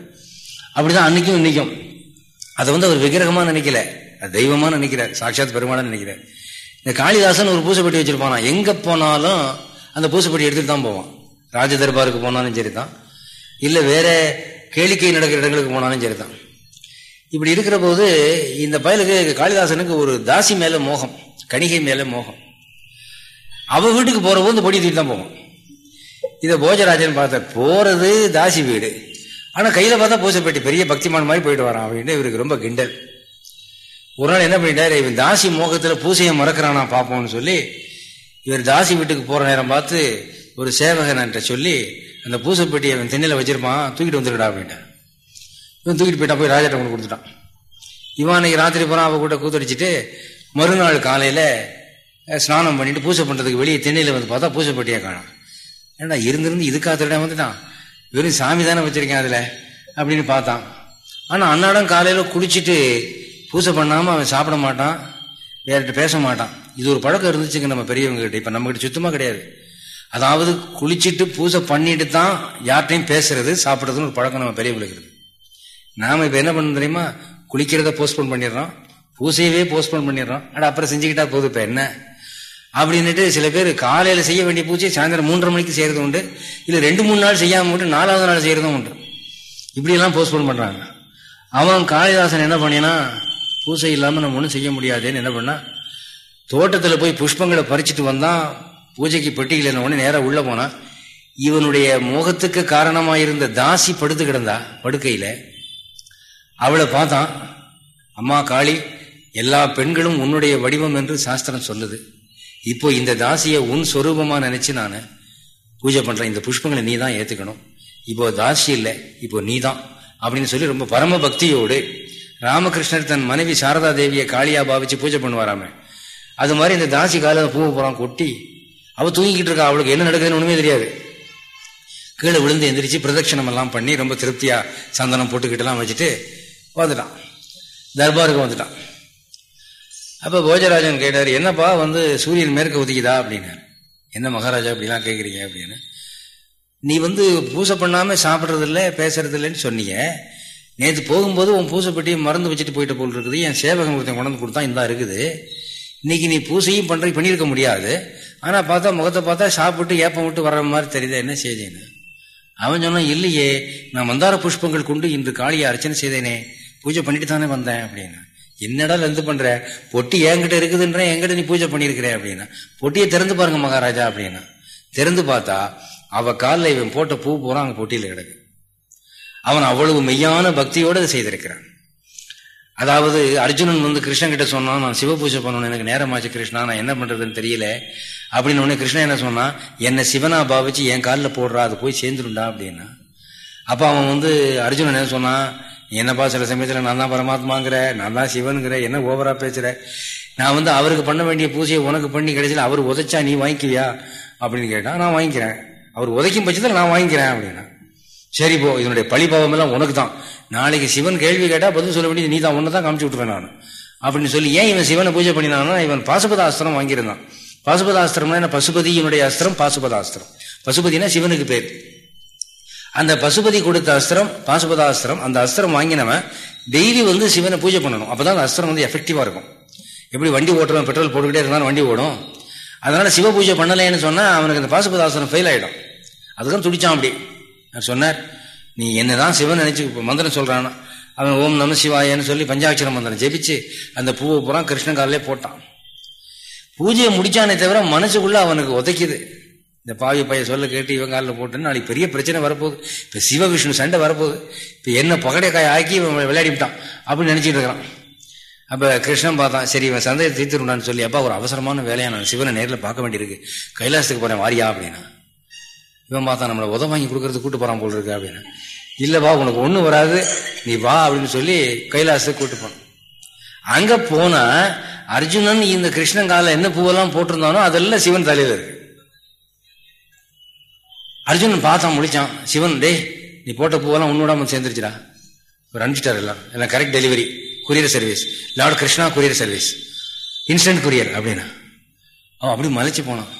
அப்படிதான் அன்னைக்கும் இன்னைக்கும் அதை வந்து அவர் விக்கிரகமாக நினைக்கல. தெய்வமா நினைக்கிறார் சாட்சாத் பெருமாளா நினைக்கிறார். இந்த காளிதாசன் ஒரு பூசைப்பட்டி வச்சிருப்பானா? எங்க போனாலும் அந்த பூசைப்பட்டி எடுத்துட்டு தான் போவான். ராஜ தர்பாருக்கு போனாலும் சரிதான். இல்ல வேற கேளிக்கை நடக்கிற இடங்களுக்கு போனாலும் சரிதான். இப்படி இருக்கிற போது இந்த பயலுக்கு காளிதாசனுக்கு ஒரு தாசி மேல மோகம் கணிகை மேல மோகம். அவ வீட்டுக்கு போற போது பொடி தூக்கிட்டு தான் போவோம் இதை போஜராஜன் பார்த்த போறது தாசி வீடு. ஆனா கையில பார்த்தா பூசைப்பட்டி பெரிய பக்திமான் மாதிரி போயிட்டு வரான் அப்படின்னு இவருக்கு ரொம்ப கிண்டல். ஒரு நாள் என்ன பண்ணிட்டார்? இவன் தாசி மோகத்தில் பூசையை மறக்கிறானா பார்ப்போம்னு சொல்லி இவர் தாசி வீட்டுக்கு போகிற நேரம் பார்த்து ஒரு சேவகன்ட்ட சொல்லி அந்த பூசப்பெட்டியை அவன் தென்னையில வச்சிருப்பான் தூக்கிட்டு வந்துருடா அப்படின்ட்டான் இவன் தூக்கிட்டு போயிட்டான் போய் ராஜாட்ட கொண்டு கொடுத்துட்டான். இவன் அன்னைக்கு ராத்திரி போறான் அவ கூட கூத்தடிச்சிட்டு மறுநாள் காலையில் ஸ்நானம் பண்ணிட்டு பூசை பண்ணுறதுக்கு வெளியே தென்னையில் வந்து பார்த்தா பூசப்பட்டியை காணும். ஏன்னா இருந்திருந்து இதுக்காக திருடம் வந்துட்டான். வெறும் சாமி தானே வச்சிருக்கேன் அதில் அப்படின்னு பார்த்தான். ஆனால் அன்னாடம் காலையில் குளிச்சுட்டு பூசை பண்ணாமல் அவன் சாப்பிட மாட்டான் வேறட்டு பேச மாட்டான். இது ஒரு பழக்கம் இருந்துச்சுங்க நம்ம பெரியவங்க கிட்ட. இப்போ நம்ம சுத்தமாக கிடையாது. அதாவது குளிச்சுட்டு பூஜை பண்ணிட்டு தான் யார்கிட்டையும் பேசுறது சாப்பிட்றதுன்னு ஒரு பழக்கம் நம்ம பெரியவங்களுக்கு இருக்கு. இப்போ என்ன பண்ண தெரியுமா? குளிக்கிறத போஸ்ட்போன் பண்ணிடுறோம். பூசையவே போஸ்ட்போன் பண்ணிடுறோம். அட அப்புறம் செஞ்சுக்கிட்டா போதும் இப்போ என்ன? அப்படின்னுட்டு சில பேர் காலையில் செய்ய வேண்டிய பூஜை சாயந்தரம் மூன்றரை மணிக்கு செய்கிறது உண்டு. இல்லை ரெண்டு மூணு நாள் செய்யாமல் மட்டும் நாலாவது நாள் செய்கிறதும் உண்டு. இப்படியெல்லாம் போஸ்ட்போன் பண்ணுறாங்க அவன் காளிதாசன் என்ன பண்ணினா பூசை இல்லாமல் நம்ம ஒன்றும் செய்ய முடியாதுன்னு என்ன பண்ணால் தோட்டத்தில் போய் புஷ்பங்களை பறிச்சுட்டு வந்தான் பூஜைக்கு பெட்டிகள் உடனே நேராக உள்ளே போனான் இவனுடைய மோகத்துக்கு காரணமாக இருந்த தாசி படுத்து கிடந்தா படுக்கையில். அவளை பார்த்தான் அம்மா காளி எல்லா பெண்களும் உன்னுடைய வடிவம் என்று சாஸ்திரம் சொல்லுது. இப்போ இந்த தாசியை உன் சொரூபமாக நினச்சி நான் பூஜை பண்ணுறேன் இந்த புஷ்பங்களை நீ தான் ஏற்றுக்கணும் இப்போ தாசி இல்லை இப்போ நீ தான் அப்படின்னு சொல்லி ரொம்ப பரம பக்தியோடு ராமகிருஷ்ணர் தன் மனைவி சாரதா தேவியை காளியா பாவிச்சு பூஜை பண்ணுவாராம. அது மாதிரி இந்த தாசி கால பூவை புறம் கொட்டி அவள் தூங்கிக்கிட்டு இருக்கா. அவளுக்கு என்ன நடக்குதுன்னு ஒன்றுமே தெரியாது. கீழே விழுந்து எந்திரிச்சு பிரதட்சணம் எல்லாம் பண்ணி ரொம்ப திருப்தியாக சந்தனம் போட்டுக்கிட்டுலாம் வச்சுட்டு வந்துட்டான். தர்பாருக்கு வந்துட்டான். அப்போ போஜராஜன் கேட்டார் என்னப்பா வந்து சூரியன் மேற்க உதிக்குதா? அப்படின்னு என்ன மகாராஜா அப்படிலாம் கேட்குறீங்க அப்படின்னு. நீ வந்து பூசை பண்ணாமல் சாப்பிட்றதில்ல பேசுறதில்லன்னு இல்லைன்னு சொன்னீங்க. நேற்று போகும்போது உன் பூசை பெட்டியை மறந்து வச்சுட்டு போயிட்டு போல் இருக்குது. என் சேவகம் ஒருத்தன் கொண்டு கொடுத்தா இந்தா இருக்குது. இன்னைக்கு நீ பூசையும் பண்ற பண்ணியிருக்க முடியாது. ஆனால் பார்த்தா முகத்தை பார்த்தா சாப்பிட்டு ஏப்பம் விட்டு வர்ற மாதிரி தெரியுதா என்ன செய்தேன்னு? அவன் சொன்னான் இல்லையே நான் மந்தார புஷ்பங்கள் கொண்டு இன்று காளியை அர்ச்சனை செய்தேனே. பூஜை பண்ணிட்டு தானே வந்தேன் அப்படின்னு. என்னடா லந்து பண்ற? பொட்டி என்கிட்ட இருக்குதுன்ற என்கிட்ட நீ பூஜை பண்ணிருக்கிற அப்படின்னா. பொட்டியை திறந்து பாருங்க மகாராஜா அப்படின்னா. திறந்து பார்த்தா அவ காலில் இவன் போட்ட பூ பூரா அங்கே பொட்டியில கிடக்கு. அவன் அவ்வளவு மெய்யான பக்தியோடு அதை செய்திருக்கிறான். அதாவது அர்ஜுனன் வந்து கிருஷ்ணன் கிட்ட சொன்னான் நான் சிவ பூஜை பண்ணணும் எனக்கு நேரமாச்சு கிருஷ்ணா நான் என்ன பண்றதுன்னு தெரியல. அப்படின்னு உடனே கிருஷ்ணன் என்ன சொன்னான் என்னை சிவனா பாவிச்சு என் காலில் போடுறா அது போய் சேர்ந்துருண்டா அப்படின்னா. அப்போ அவன் வந்து அர்ஜுனன் என்ன சொன்னான் என்னப்பா சில சமயத்தில் நான் தான் பரமாத்மாங்கிற நான் தான் சிவனுங்கிற என்ன ஓவரா பேசுற? நான் வந்து அவருக்கு பண்ண வேண்டிய பூஜையை உனக்கு பண்ணி கிடைச்சல அவர் உதைச்சா நீ வாங்கிக்குவியா? அப்படின்னு கேட்டான் நான் வாங்கிக்கிறேன். அவர் உதைக்கும் பட்சத்தில் நான் வாங்கிக்கிறேன் அப்படின்னா. சரி போ இதனுடைய பழிபாவம் எல்லாம் உனக்கு தான் நாளைக்கு சிவன் கேள்வி கேட்டா பதில் சொல்ல வேண்டியது நீ தான் ஒன்னு தான் காமிச்சு விட்டுருவேன் நான். அப்படின்னு சொல்லி ஏன் இவன் சிவனை பூஜை பண்ணினான்னா இவன் பாசுபதாஸ்திரம் வாங்கியிருந்தான். பாசுபதாஸ்திரம்னா என்ன? பசுபதியினுடைய அஸ்திரம் பாசுபதாஸ்திரம் பசுபதினா சிவனுக்கு பேர். அந்த பசுபதி கொடுத்த அஸ்திரம் பாசுபதாஸ்திரம் அந்த அஸ்திரம் வாங்கினவன் டெய்லி வந்து சிவனை பூஜை பண்ணணும். அப்பதான் அந்த அஸ்திரம் வந்து எஃபெக்டிவா இருக்கும். எப்படி வண்டி ஓட்டுறவன் பெட்ரோல் போட்டுக்கிட்டே இருந்தாலும் வண்டி ஓடும். அதனால சிவ பூஜை பண்ணலைன்னு சொன்னா அவனுக்கு அந்த பாசுபதாஸ்திரம் ஃபெயில் ஆயிடும். அதுதான் துடிச்சான் அப்படி. சொன்னார் நீ என்னதான் சிவன் நினைச்சு மந்திரம் சொல்றான் அவன் ஓம் நம சிவாயன்னு சொல்லி பஞ்சாட்சர மந்திரம் ஜெபிச்சு அந்த பூவை பூரா கிருஷ்ணன் போட்டான். பூஜையை முடிச்சானே தவிர மனசுக்குள்ள அவனுக்கு உதைக்குது. இந்த பாவி பைய சொல்ல கேட்டு இவன் காலில் போட்டுன்னு நாளைக்கு பெரிய பிரச்சனை வரப்போகுது. இப்போ சிவ விஷ்ணு சண்டை வரப்போகுது. இப்போ என்ன பகடைக்காய் ஆக்கி இவன் விளையாடிவிட்டான் அப்படின்னு நினச்சிட்டு இருக்கிறான். அப்போ கிருஷ்ணன் பார்த்தான் சரி இவன் சந்தையை தீர்த்துருண்டான்னு சொல்லி அப்பா ஒரு அவசரமான வேலையை நான் சிவனை நேரில் பார்க்க வேண்டியிருக்கு. கைலாசத்துக்கு போகிறேன் வாரியா? அப்படின்னா இவன் பார்த்தா நம்மளை உதவ வாங்கி கொடுக்கறது கூட்டு போறான் போல் இருக்கு அப்படின்னு. இல்லைப்பா உனக்கு ஒன்றும் வராது. நீ வா அப்படின்னு சொல்லி கைலாசத்தை கூட்டு போனான். அங்க போனா அர்ஜுனன் இந்த கிருஷ்ணன் காலில் என்ன பூவெல்லாம் போட்டிருந்தானோ அதெல்லாம் சிவன் தலையில இருக்கு. அர்ஜுனன் பார்த்தான் முடிச்சான் சிவன் டே நீ போட்ட பூவெல்லாம் உன்னோடாம சேர்ந்துருச்சுடா. ஒரு அனுப்பிச்சிட்டார் எல்லாம். எல்லாம் correct delivery courier service Lord Krishna courier service instant courier அப்படின்னா. அவன் அப்படி மலைச்சு போனான்.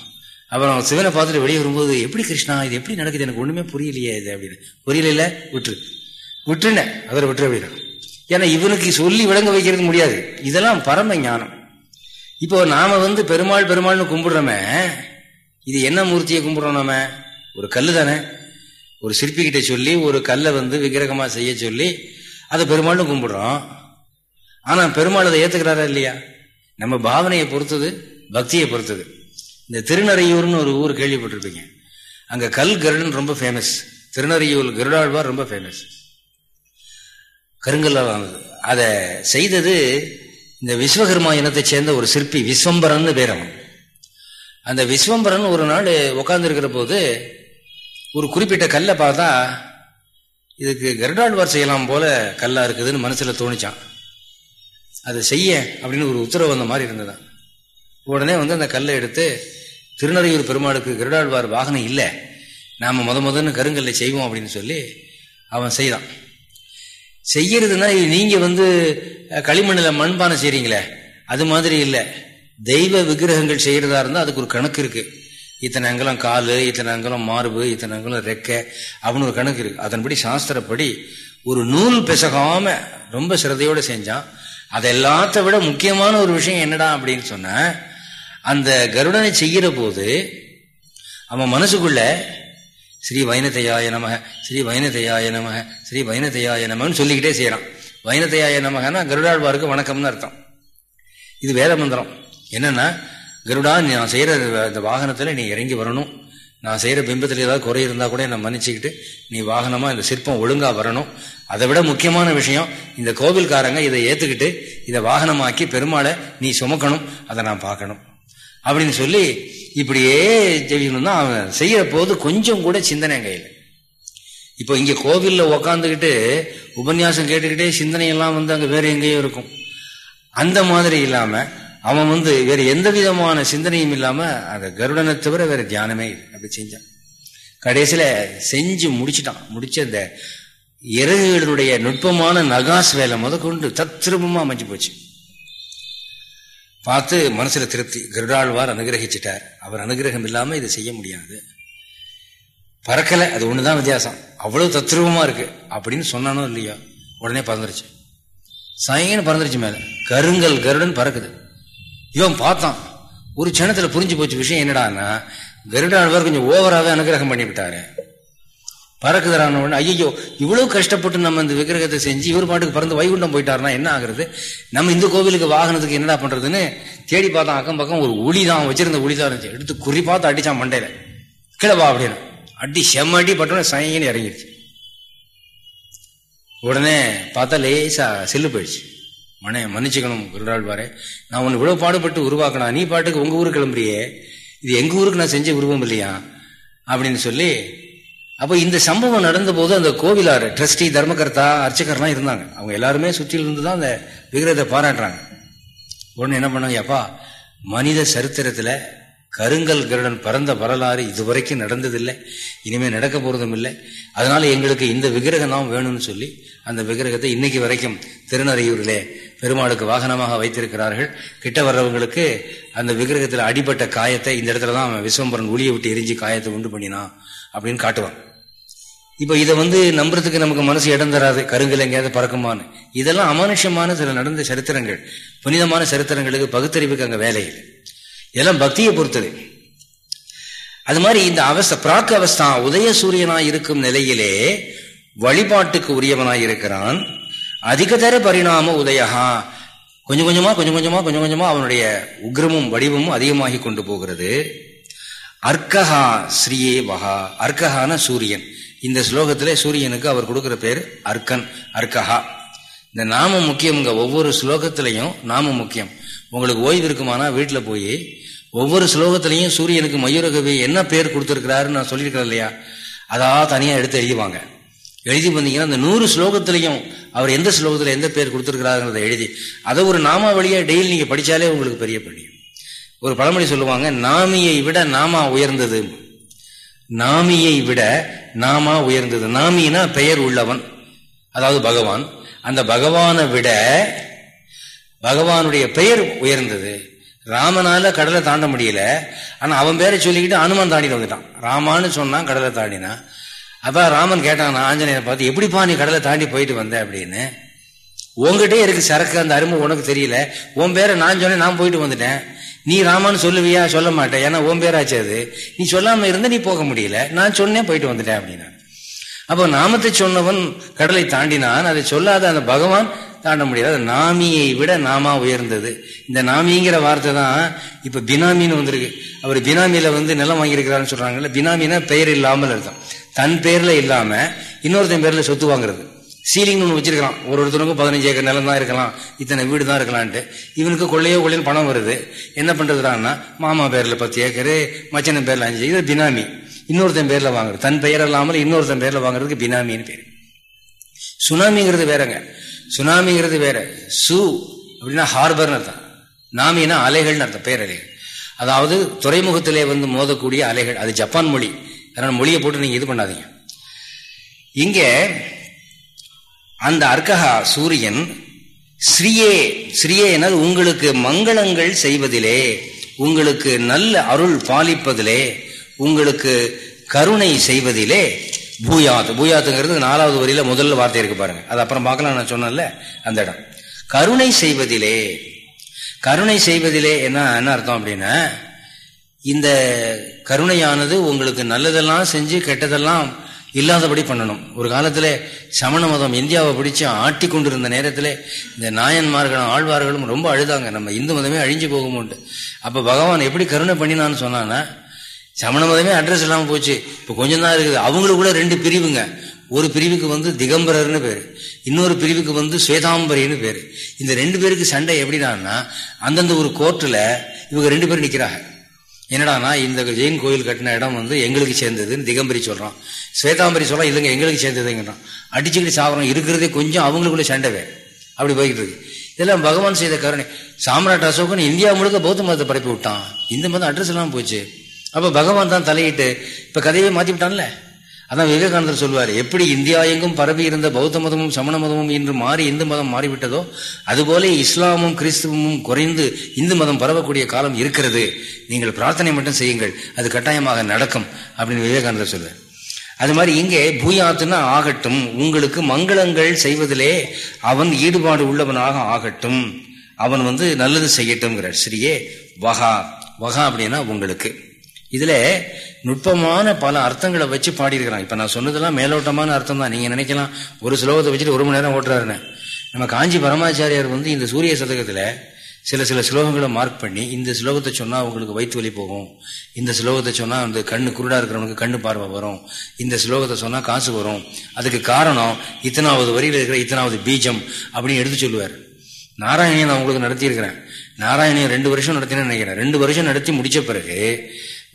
அப்புறம் சிவனை பார்த்துட்டு வெளியே வரும்போது எப்படி கிருஷ்ணா இது எப்படி நடக்குது? எனக்கு ஒண்ணுமே புரியலையே இது அப்படின்னு. புரியல விட்டுரு. விட்டுருனேன் அதில் விட்டுரு அப்படின்னா. ஏன்னா இவனுக்கு சொல்லி விளங்க வைக்கிறது முடியாது. இதெல்லாம் பரம ஞானம். இப்போ நாம வந்து பெருமாள் பெருமாள்னு கும்பிடுறோமே இது என்ன மூர்த்தியை கும்பிடுறோம் நாம? ஒரு கல்லு தானே. ஒரு சிற்பிகிட்ட சொல்லி ஒரு கல்லை வந்து விக்கிரகமா செய்ய சொல்லி அதை பெருமாள்னு கும்பிடுறோம். ஆனா பெருமாள் அதை ஏத்துக்கிறாரா இல்லையா? நம்ம பாவனையை பொறுத்தது பக்தியை பொறுத்தது. இந்த திருநறையூர்னு ஒரு ஊர் கேள்விப்பட்டிருப்பீங்க. அங்க கல் கருடன் ரொம்ப ஃபேமஸ் திருநறையூர் கருடாழ்வார் ரொம்ப ஃபேமஸ் கருங்கல்லால் ஆனது அதை செய்தது இந்த விஸ்வகர்மா இனத்தை சேர்ந்த ஒரு சிற்பி விஸ்வம்பரன் பேர் அவன். அந்த விஸ்வம்பரன் ஒரு நாள் உட்கார்ந்துருக்கிற போது ஒரு குறிப்பிட்ட கல்லை பார்த்தா இதுக்கு கருடாழ்வார் செய்யலாம் போல கல்லா இருக்குதுன்னு மனசுல தோணிச்சான். அதை செய்ய அப்படின்னு ஒரு உத்தரவு வந்த மாதிரி இருந்ததான் உடனே வந்து அந்த கல்லை எடுத்து திருநறையூர் பெருமாளுக்கு கருடாழ்வார் வாகனம் இல்லை. நாம் முத முதன்னு கருங்கல்ல செய்வோம் அப்படின்னு சொல்லி அவன் செய்தான். செய்யறதுன்னா நீங்கள் வந்து களிமண்ணில் மண்பானை செய்கிறீங்களே அது மாதிரி இல்லை. தெய்வ விக்கிரகங்கள் செய்கிறதா இருந்தால் அதுக்கு ஒரு கணக்கு இருக்குது இத்தனை அங்கலம் காலு இத்தனை அங்கலம் மார்பு இத்தனை அங்கலம் ரெக்கை அப்படின்னு ஒரு கணக்கு இருக்கு. அதன்படி சாஸ்திரப்படி ஒரு நூல் பிசகாம ரொம்ப சிரதையோடு செஞ்சான். அது எல்லாத்த விட முக்கியமான ஒரு விஷயம் என்னடா அப்படின்னு சொன்ன அந்த கருடனை செய்கிற போது அவன் மனசுக்குள்ள ஸ்ரீ வைனத்தையாய நமக ஸ்ரீ வைனத்தையாய நமக ஸ்ரீ வைனத்தையாய நமகன்னு சொல்லிக்கிட்டே செய்யறான். வைனத்தையாய நமகன்னா கருடாழ்வாருக்கு வணக்கம்னு அர்த்தம். இது வேத மந்திரம். என்னன்னா கருடா நான் செய்யற இந்த வாகனத்துல நீ இறங்கி வரணும். நான் செய்யற பிம்பத்தில் ஏதாவது குறை இருந்தா கூட என்னை மன்னிச்சுக்கிட்டு நீ வாகனமா இந்த சிற்பம் ஒழுங்கா வரணும். அதை விட முக்கியமான விஷயம் இந்த கோவில்காரங்க இதை ஏத்துக்கிட்டு இதை வாகனமாக்கி பெருமாளை நீ சுமக்கணும். அதை நான் பார்க்கணும். அப்படின்னு சொல்லி இப்படியே ஜெயிக்கணும் அவன் செய்யற போது கொஞ்சம் கூட சிந்தனை கையில் இப்போ இங்கே கோவிலில் உக்காந்துக்கிட்டு உபன்யாசம் கேட்டுக்கிட்டே சிந்தனையெல்லாம் வந்து அங்கே வேற எங்கேயும் இருக்கும். அந்த மாதிரி இல்லாமல் அவன் வந்து வேற எந்த விதமான சிந்தனையும் இல்லாமல் அந்த கருடனை தவிர வேற தியானமே அப்படி செஞ்சான். கடைசியில் செஞ்சு முடிச்சிட்டான். முடிச்ச இந்த இறகுகளுடைய நுட்பமான நகாஸ் வேலை முதற்கொண்டு தத்ரூபமாக அமைஞ்சு போச்சு. பார்த்து மனசுல திருப்தி. கருடாழ்வார் அனுகிரகிச்சிட்டார். அவர் அனுகிரகம் இல்லாம இதை செய்ய முடியாது. பறக்கல. அது ஒண்ணுதான் வித்தியாசம். அவ்வளவு தத்ரூபமா இருக்கு. அப்படின்னு சொன்னானோ இல்லையோ? உடனே பறந்துருச்சு. சயங்கன்னு பறந்துருச்சு மேல. கருங்கல் கருடன் பறக்குது. இவன் பார்த்தான் ஒரு க்ஷணத்துல புரிஞ்சு போச்சு விஷயம் என்னடான்னா கருடாழ்வார் கொஞ்சம் ஓவராகவே அனுகிரகம் பண்ணி விட்டாரு உடனே ஐயோ இவ்வளவு கஷ்டப்பட்டு நம்ம இந்த விக்கிரகத்தை செஞ்சு இவர் பாட்டுக்கு பறந்து வைகுண்டம் போயிட்டாருன்னா என்ன ஆகுறது? நம்ம இந்த கோவிலுக்கு வாகனத்துக்கு என்னடா பண்றதுன்னு தேடி பார்த்தா அக்கம் பக்கம் ஒரு ஒளி தான் வச்சிருந்த ஒளி தான் இருந்துச்சு. எடுத்து குறி பார்த்து அடிச்சான் மண்டையில. கிளவா அப்படின்னு. அடி செம்ம அடி பட்டோன்னு சயங்கன்னு இறங்கிடுச்சு. உடனே பார்த்தா லேசா செல்லு போயிடுச்சு. மனே மன்னிச்சுக்கணும் குருடாழ்வாரே. நான் உன்னை இவ்வளவு பாடுபட்டு உருவாக்கணும் நீ பாட்டுக்கு உங்க ஊருக்கு கிளம்புறியே. இது எங்க ஊருக்கு நான் செஞ்ச உருவம் இல்லையா? அப்படின்னு சொல்லி அப்போ இந்த சம்பவம் நடந்த போது அந்த கோவிலார் ட்ரஸ்டி தர்மகர்த்தா அர்ச்சகர்லாம் இருந்தாங்க. அவங்க எல்லாருமே சுற்றில இருந்து தான் அந்த விக்கிரகத்தை பாராட்டுறாங்க. உடனே என்ன பண்ணாங்க அப்பா மனித சரித்திரத்துல கருங்கல் கருடன் பறந்த வரலாறு இதுவரைக்கும் நடந்ததில்லை. இனிமே நடக்க போறதும் இல்லை. அதனால எங்களுக்கு இந்த விக்கிரகம் தான் வேணும்னு சொல்லி அந்த விக்கிரகத்தை இன்னைக்கு வரைக்கும் திருநறையூரிலே பெருமாளுக்கு வாகனமாக வைத்திருக்கிறார்கள். கிட்ட வர்றவங்களுக்கு அந்த விக்கிரகத்தில் அடிபட்ட காயத்தை இந்த இடத்துல தான் அவன் விஸ்வம்பரன் ஒளியை விட்டு எரிஞ்சு காயத்தை உண்டு பண்ணினான். அப்படின்னு காட்டுவான் இப்போ இதை வந்து நம்புறதுக்கு நமக்கு மனசு இடம் தராது கருங்கல் எங்கேயாவது பறக்குமான்னு. இதெல்லாம் அமானுஷமான சில நடந்த சரித்திரங்கள். புனிதமான சரித்திரங்களுக்கு பகுத்தறிவுக்கு அங்கே வேலையில் இதெல்லாம் பக்தியை பொறுத்தது. அது மாதிரி இந்த அவஸ்தை பிராக் அவஸ்தா உதய சூரியனாய் இருக்கும் நிலையிலே வழிபாட்டுக்கு உரியவனாய் இருக்கிறான். அதிகதர பரிணாம உதயகா கொஞ்சம் கொஞ்சமா கொஞ்சம் கொஞ்சமா கொஞ்சம் கொஞ்சமா அவனுடைய உக்ரமும் வடிவமும் அதிகமாகி கொண்டு போகிறது. அர்க்கஹா ஸ்ரீயே வகா அர்க்கஹான சூரியன். இந்த ஸ்லோகத்தில் சூரியனுக்கு அவர் கொடுக்குற பேர் அர்க்கன் அர்க்கஹா. இந்த நாமம் முக்கியம்ங்க ஒவ்வொரு ஸ்லோகத்திலையும் நாமம் முக்கியம். உங்களுக்கு ஓய்வு இருக்குமானா வீட்டில் போய் ஒவ்வொரு ஸ்லோகத்திலையும் சூரியனுக்கு மயூரகவி என்ன பேர் கொடுத்துருக்கிறாருன்னு நான் சொல்லியிருக்கிறேன் இல்லையா? அதா தனியாக எடுத்து எழுதிவாங்க. எழுதி வந்தீங்கன்னா அந்த நூறு ஸ்லோகத்திலையும் அவர் எந்த ஸ்லோகத்தில் எந்த பேர் கொடுத்துருக்கிறாருங்கிறத எழுதி அதை ஒரு நாமாவளியாக டெய்லி நீங்கள் படித்தாலே உங்களுக்கு பெரிய பண்ணியும் ஒரு பழமொழி சொல்லுவாங்க நாமியை விட நாமா உயர்ந்தது. நாமியை விட நாமா உயர்ந்தது. நாமினா பெயர் உள்ளவன் அதாவது பகவான். அந்த பகவானை விட பகவானுடைய பெயர் உயர்ந்தது. ராமனால கடலை தாண்ட முடியல. ஆனா அவன் பேரை சொல்லிக்கிட்டு அனுமன் தாண்டிட்டு வந்துட்டான் ராமான்னு சொன்னான் கடலை தாண்டினான் அப்ப ராமன் கேட்டான் ஆஞ்சநேயர் பார்த்து எப்படிப்பா நீ கடலை தாண்டி போயிட்டு வந்த? அப்படின்னு. உங்ககிட்டே இருக்கு சரக்கு அந்த அருமை உனக்கு தெரியல. உன் பேரை நான் சொன்னேன் நான் போயிட்டு வந்துட்டேன். நீ ராமான்னு சொல்லுவியா? சொல்ல மாட்டேன். ஏன்னா உன் பேராச்சு அது. நீ சொல்லாம இருந்த நீ போக முடியல. நான் சொன்னேன் போயிட்டு வந்துட்டேன் அப்படின்னா அப்போ நாமத்தை சொன்னவன் கடலை தாண்டினான். அதை சொல்லாத அந்த பகவான் தாண்ட முடியாது நாமியை விட நாமா உயர்ந்தது. இந்த நாமிங்கிற வார்த்தை தான் இப்ப பினாமின்னு வந்திருக்கு. அவர் பினாமியில வந்து நிலம் வாங்கியிருக்கிறான்னு சொல்றாங்கல்ல. பினாமினா பெயர் இல்லாமல் அர்த்தம். தன் பேர்ல இல்லாம இன்னொருத்தன் பேர்ல சொத்து வாங்குறது. சீலிங் ஒன்று வச்சிருக்கலாம் ஒரு ஒருத்தருக்கும் பதினஞ்சு ஏக்கர் நிலம் தான் இருக்கலாம். இத்தனை வீடு தான் இருக்கலான்ட்டு. இவனுக்கு கொள்ளையோ கொள்ளையோ பணம் வருது. என்ன பண்ணுறதுடான்னா மாமா பேரில் பத்து ஏக்கரு மச்சனன் பேரில் அஞ்சு இது பினாமி. இன்னொருத்தன் பேரில் வாங்குறது. தன் பெயர் இல்லாமல் இன்னொருத்தன் பேரில் வாங்குறதுக்கு பினாமின்னு பேர். சுனாமிங்கிறது வேறங்க. சுனாமிங்கிறது வேற. சு அப்படின்னா ஹார்பர்னு அர்த்தம். நாமினா அலைகள்னு அர்த்தம் பேரலைகள் அதாவது துறைமுகத்திலே வந்து மோதக்கூடிய அலைகள். அது ஜப்பான் மொழி. அதனால் மொழியை போட்டு நீங்கள் இது பண்ணாதீங்க. இங்கே அந்த அர்க்கஹா சூரியன் ஸ்ரீயே ஸ்ரீயே என்னது உங்களுக்கு மங்களங்கள் செய்வதிலே உங்களுக்கு நல்ல அருள் பாலிப்பதிலே உங்களுக்கு கருணை செய்வதிலே பூயாத். பூயாத்துங்கிறது நாலாவது வரியில முதல்ல வார்த்தை இருக்கு பாருங்க. அது அப்புறம் பார்க்கலாம் நான் சொன்னேன்ல அந்த இடம். கருணை செய்வதிலே கருணை செய்வதிலே என்ன என்ன அர்த்தம் அப்படின்னா இந்த கருணையானது உங்களுக்கு நல்லதெல்லாம் செஞ்சு கெட்டதெல்லாம் இல்லாதபடி பண்ணணும். ஒரு காலத்தில் சமண மதம் இந்தியாவை பிடிச்சு ஆட்டி கொண்டிருந்த நேரத்தில் இந்த நாயன்மார்களும் ஆழ்வார்களும் ரொம்ப அழுதாங்க. நம்ம இந்து மதமே அழிஞ்சு போகுமோண்டு அப்போ பகவான் எப்படி கருணை பண்ணினான்னு சொன்னான்னா சமண மதமே அட்ரஸ் இல்லாமல் போச்சு. இப்போ கொஞ்சம் தான் இருக்குது. அவங்களுக்குள்ள ரெண்டு பிரிவுங்க. ஒரு பிரிவுக்கு வந்து திகம்பரர்னு பேர். இன்னொரு பிரிவுக்கு வந்து ஸ்வேதாம்பரின்னு பேர். இந்த ரெண்டு பேருக்கு சண்டை எப்படின்னா அந்தந்த ஒரு கோர்ட்டில் இவங்க ரெண்டு பேரும் நிற்கிறாங்க என்னடானா இந்த ஜெயின் கோயில் கட்டின இடம் வந்து எங்களுக்கு சேர்ந்ததுன்னு திகம்பரி சொல்கிறான் ஸ்வேதாம்பரி சொல்கிறான் இல்லைங்க எங்களுக்கு சேர்ந்ததுங்கிறான். அடிச்சுக்கிட்டு சாப்பிட்றோம் இருக்கிறதே கொஞ்சம் அவங்களுக்குள்ள சண்டைவே அப்படி போய்கிட்டு இருக்கு. இதெல்லாம் பகவான் செய்த கருணை. சாம்ராட் அசோகன் இந்தியா முழுக்க பௌத்த மதத்தை பரப்பி விட்டான். இந்த மதம் அட்ரஸ் எல்லாம் போச்சு. அப்போ பகவான் தான் தலையிட்டு இப்போ கதையை மாற்றி விட்டான்ல. அதான் விவேகானந்தர் சொல்வார் எப்படி இந்தியா எங்கும் பரவி இருந்த பௌத்த மதமும் சமண மதமும் இன்று மாறி இந்து மதம் மாறிவிட்டதோ அதுபோல இஸ்லாமும் கிறிஸ்துவமும் குறைந்து இந்து மதம் பரவக்கூடிய காலம் இருக்கிறது. நீங்கள் பிரார்த்தனை மட்டும் செய்யுங்கள் அது கட்டாயமாக நடக்கும் அப்படின்னு விவேகானந்தர் சொல்வார். அது மாதிரி இங்கே பூயாத்துன்னா ஆகட்டும் உங்களுக்கு மங்களங்கள் செய்வதிலே அவன் ஈடுபாடு உள்ளவனாக ஆகட்டும். அவன் வந்து நல்லது செய்யட்டும்ங்கிறார். சரியே? வகா. வகா அப்படின்னா உங்களுக்கு. இதுல நுட்பமான பல அர்த்தங்களை வச்சு பாடியிருக்கிறான். இப்ப நான் சொன்னதெல்லாம் மேலோட்டமான அர்த்தம் தான் நீங்க நினைக்கலாம் ஒரு ஸ்லோகத்தை வச்சுட்டு ஒரு மணி நேரம் ஓட்டுறாருன்னு. நம்ம காஞ்சி பரமாச்சாரியார் வந்து இந்த சூரிய சதகத்துல சில சில ஸ்லோகங்களை மார்க் பண்ணி இந்த ஸ்லோகத்தை சொன்னா உங்களுக்கு வயிற்று வலி போகும். இந்த ஸ்லோகத்தை சொன்னா அந்த கண்ணு குருடா இருக்கிறவனுக்கு கண்ணு பார்வை வரும். இந்த ஸ்லோகத்தை சொன்னா காசு வரும். அதுக்கு காரணம் இத்தனாவது வரியில் இருக்கிற இத்தனாவது பீஜம் அப்படின்னு எடுத்து சொல்லுவார். நாராயணியை நான் உங்களுக்கு நடத்தியிருக்கிறேன். நாராயணியை ரெண்டு வருஷம் நடத்தினேன்னு நினைக்கிறேன். ரெண்டு வருஷம் நடத்தி முடிச்ச பிறகு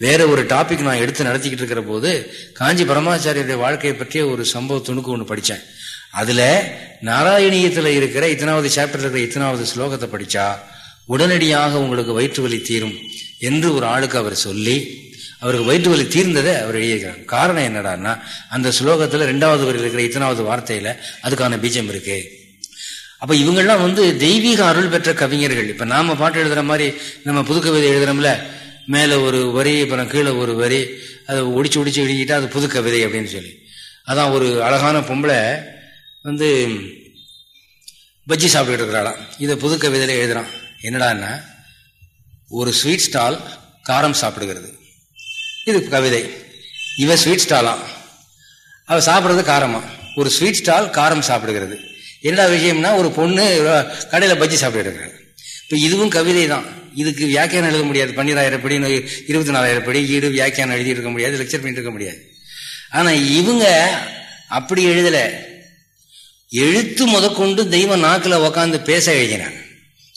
வேற ஒரு டாபிக் நான் எடுத்து நடத்திக்கிட்டு இருக்கிற போது காஞ்சி பரமாச்சாரியருடைய வாழ்க்கையை பற்றிய ஒரு சம்பவ துணுக்கு ஒன்று படித்தேன் அதுல நாராயணியத்தில் இருக்கிற இத்தனாவது சாப்டர்ல இருக்கிற இத்தனாவது ஸ்லோகத்தை படிச்சா உடனடியாக உங்களுக்கு வயிற்று வலி தீரும் என்று ஒரு ஆளுக்கு அவர் சொல்லி அவருக்கு வயிற்று வலி தீர்ந்ததை அவர் எழுதியிருக்கிறார். காரணம் என்னடான்னா அந்த ஸ்லோகத்தில் ரெண்டாவது வரையில் இருக்கிற இத்தனாவது வார்த்தையில அதுக்கான பீஜம் இருக்கு. அப்ப இவங்கெல்லாம் வந்து தெய்வீக அருள் பெற்ற கவிஞர்கள். இப்ப நாம பாட்டு எழுதுற மாதிரி நம்ம புதுக்கவிதை எழுதுறோம்ல மேலே ஒரு வரி அப்புறம் கீழே ஒரு வரி அதை ஒடிச்சு ஒடிச்சு எழுதிக்கிட்டா அது புது கவிதை அப்படின்னு சொல்லி. அதான் ஒரு அழகான பொம்பளை வந்து பஜ்ஜி சாப்பிட்டுட்டு இருக்கிறாளாம். இதை புது கவிதையில எழுதுறான். என்னடான்னா ஒரு ஸ்வீட் ஸ்டால் காரம் சாப்பிடுகிறது. இது கவிதை. இவ ஸ்வீட் ஸ்டாலாம் அவ சாப்பிட்றது காரமா? ஒரு ஸ்வீட் ஸ்டால் காரம் சாப்பிடுகிறது. என்னடா விஷயம்னா ஒரு பொண்ணு கடையில் பஜ்ஜி சாப்பிட்டு இருக்கிறாங்க. இப்போ இதுவும் கவிதை தான். இதுக்கு வியாக்கியானம் எழுத முடியாது. பன்னிராயிரம் படி இருபத்தி நாலாயிரம் படி ஈடு வியாக்கியானம் எழுதி இருக்க முடியாது லெக்சர் பண்ணிட்டு இருக்க முடியாது. ஆனா இவங்க அப்படி எழுதல. எழுத்து முதற்கொண்டு தெய்வ நாக்கில் உக்காந்து பேச எழுதினேன்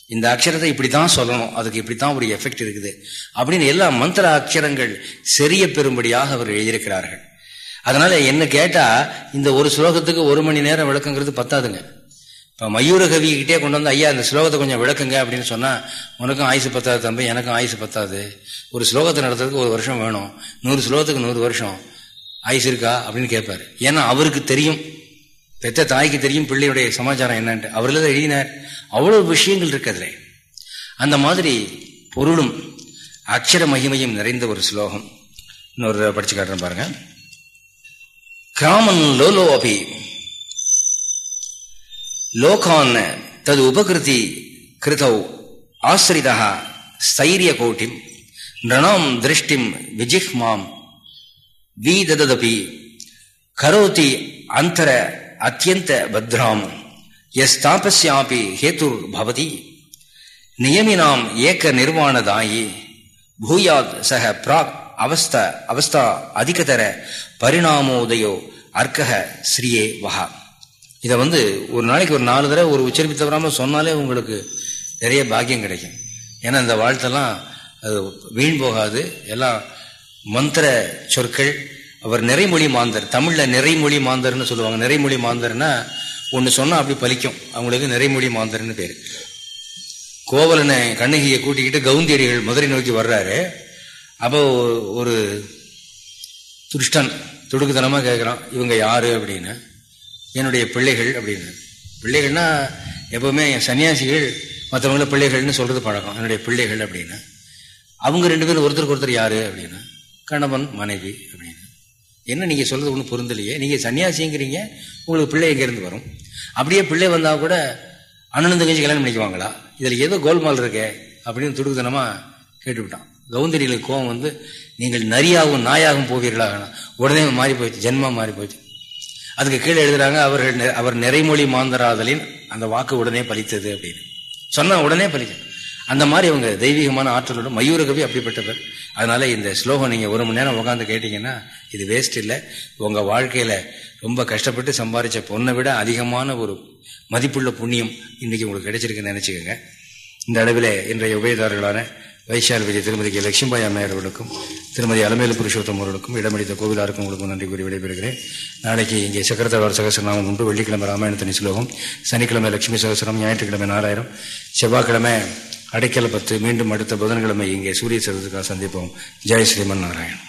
இந்த அக்ஷரத்தை இப்படித்தான் சொல்லணும். அதுக்கு இப்படித்தான் ஒரு எஃபெக்ட் இருக்குது. அப்படின்னு எல்லா மந்திர அக்ஷரங்கள் செறிய பெறும்படியாக அவர் எழுதியிருக்கிறார்கள். அதனால என்ன கேட்டா இந்த ஒரு ஸ்லோகத்துக்கு ஒரு மணி நேரம் விளக்கங்கிறது பத்தாதுங்க. இப்போ மயூரகவிக்கிட்டே கொண்டு வந்து ஐயா இந்த ஸ்லோகத்தை கொஞ்சம் விளக்குங்க அப்படின்னு சொன்னால் உனக்கும் ஆயுசு பத்தாது தம்பி எனக்கும் ஆயுசு பத்தாது. ஒரு ஸ்லோகத்தை நடத்துறதுக்கு ஒரு வருஷம் வேணும். நூறு ஸ்லோகத்துக்கு நூறு வருஷம். ஆயுசு இருக்கா? அப்படின்னு கேட்பாரு ஏன்னா அவருக்கு தெரியும். பெத்த தாய்க்கு தெரியும் பிள்ளையுடைய சமாச்சாரம் என்னன்ட்டு. அவர்ல தான் எழுதினார். அவ்வளோ விஷயங்கள் இருக்கிறதுல அந்த மாதிரி பொருளும் அக்ஷர மகிமையும் நிறைந்த ஒரு ஸ்லோகம். இன்னொரு படிச்சு காட்டுறேன் பாருங்க. கிராமன் லோலோ அபி லோகான் தது உபகிருதி கிருதௌ ஆசிரிதா ஸ்தைரிய கோட்டிம் நணாம் திருஷ்டிம் விஜிஹ்மாம். வீததபி கரோதி அந்தர அத்தியந்த பத்ராம். எஸ்தாபஸ்யாபி ஹேத்துர் பவதி. நியமினாம் ஏக்க நிர்வாணதாயி பூயாத் சக பிராக் அவஸ்த அவஸ்தா அதிகதர பரிணாமோதயோ அர்க்கக ஸ்ரீயே வகா இதை வந்து ஒரு நாளைக்கு ஒரு நாலு தடவை ஒரு உச்சரிப்பு தவறாமல் சொன்னாலே உங்களுக்கு நிறைய பாக்கியம் கிடைக்கும். ஏன்னா இந்த வாழ்த்தெல்லாம் அது வீண் போகாது. எல்லாம் மந்திர சொற்கள். அவர் நிறைமொழி மாந்தர். தமிழில் நிறைமொழி மாந்தர்னு சொல்லுவாங்க. நிறைமொழி மாந்தர்னா ஒன்று சொன்னால் அப்படி பலிக்கும். அவங்களுக்கு நிறைமொழி மாந்தர்னு பேர். கோவலனை கண்ணகியை கூட்டிக்கிட்டு கவுந்தியடிகள் மதுரை நோக்கி வர்றாரு. அப்போ ஒரு துருஷ்டன் துடுக்குத்தனமாக கேட்குறான் இவங்க யாரு அப்படின்னு. என்னுடைய பிள்ளைகள் அப்படின்னு. பிள்ளைகள்னா எப்பவுமே சன்னியாசிகள் மற்றவங்கள பிள்ளைகள்னு சொல்றது பழக்கம். என்னுடைய பிள்ளைகள் அப்படின்னு. அவங்க ரெண்டு பேரும் ஒருத்தருக்கு ஒருத்தர் யாரு அப்படின்னா. கணவன் மனைவி அப்படின்னு. என்ன நீங்க சொல்றது ஒன்றும் பொருந்தலையே நீங்க சன்னியாசிங்கிறீங்க உங்களுக்கு பிள்ளை எங்கேருந்து வரும்? அப்படியே பிள்ளை வந்தா கூட அண்ணன் தங்கச்சி கல்யாணம் பண்ணிக்குவாங்களா? இதுல ஏதோ கோல்மால் இருக்கே அப்படின்னு துடுக்குதனமா கேட்டுவிட்டான். கவுந்தரியில் கோவம் வந்து நீங்கள் நரியாகவும் நாயாகவும் போவீர்களாக உடனே மாறி போயிடுச்சு ஜென்மா மாறி போயிடுச்சு அதுக்கு கீழே எழுதுறாங்க அவர்கள் அவர் நிறைமொழி மாந்தராதலின் அந்த வாக்கு உடனே பலித்தது அப்படின்னு. சொன்னா உடனே பலிக்கும் அந்த மாதிரி அவங்க தெய்வீகமான ஆற்றலோட மயூரகவி அப்படிப்பட்டவர். அதனால இந்த ஸ்லோகம் நீங்க ஒரு மணி நேரம் உட்காந்து கேட்டீங்கன்னா இது வேஸ்ட் இல்லை. உங்க வாழ்க்கையில ரொம்ப கஷ்டப்பட்டு சம்பாதிச்ச பொண்ணை விட அதிகமான ஒரு மதிப்புள்ள புண்ணியம் இன்னைக்கு உங்களுக்கு கிடைச்சிருக்குன்னு நினைச்சுக்கோங்க. இந்த அளவில் இன்றைய உபயதாரர்களான வைஷால் விஜய் திருமதி கே. லட்சுமிபாய் அம்மையார் அவர்களுக்கும் திருமதி அலமேலு புருஷோத்தம் அவர்களுக்கும் இடமளித்த கோவிலாருக்கும் உங்களுக்கும் நன்றி கூறி விடைபெறுகிறேன். நாளைக்கு இங்கே சக்கரத்தவார் சகசரநாமம் உண்டு. வெள்ளிக்கிழமை ராமாயணத்தனி ஸ்லோகம் சனிக்கிழமை லட்சுமி சகசரம் ஞாயிற்றுக்கிழமை நாலாயிரம் செவ்வாய்க்கிழமை அடைக்கல பத்து மீண்டும் அடுத்த புதன்கிழமை இங்கே சூரிய சதத்துக்காக சந்திப்போம். ஜெய் ஸ்ரீமன் நாராயணன்.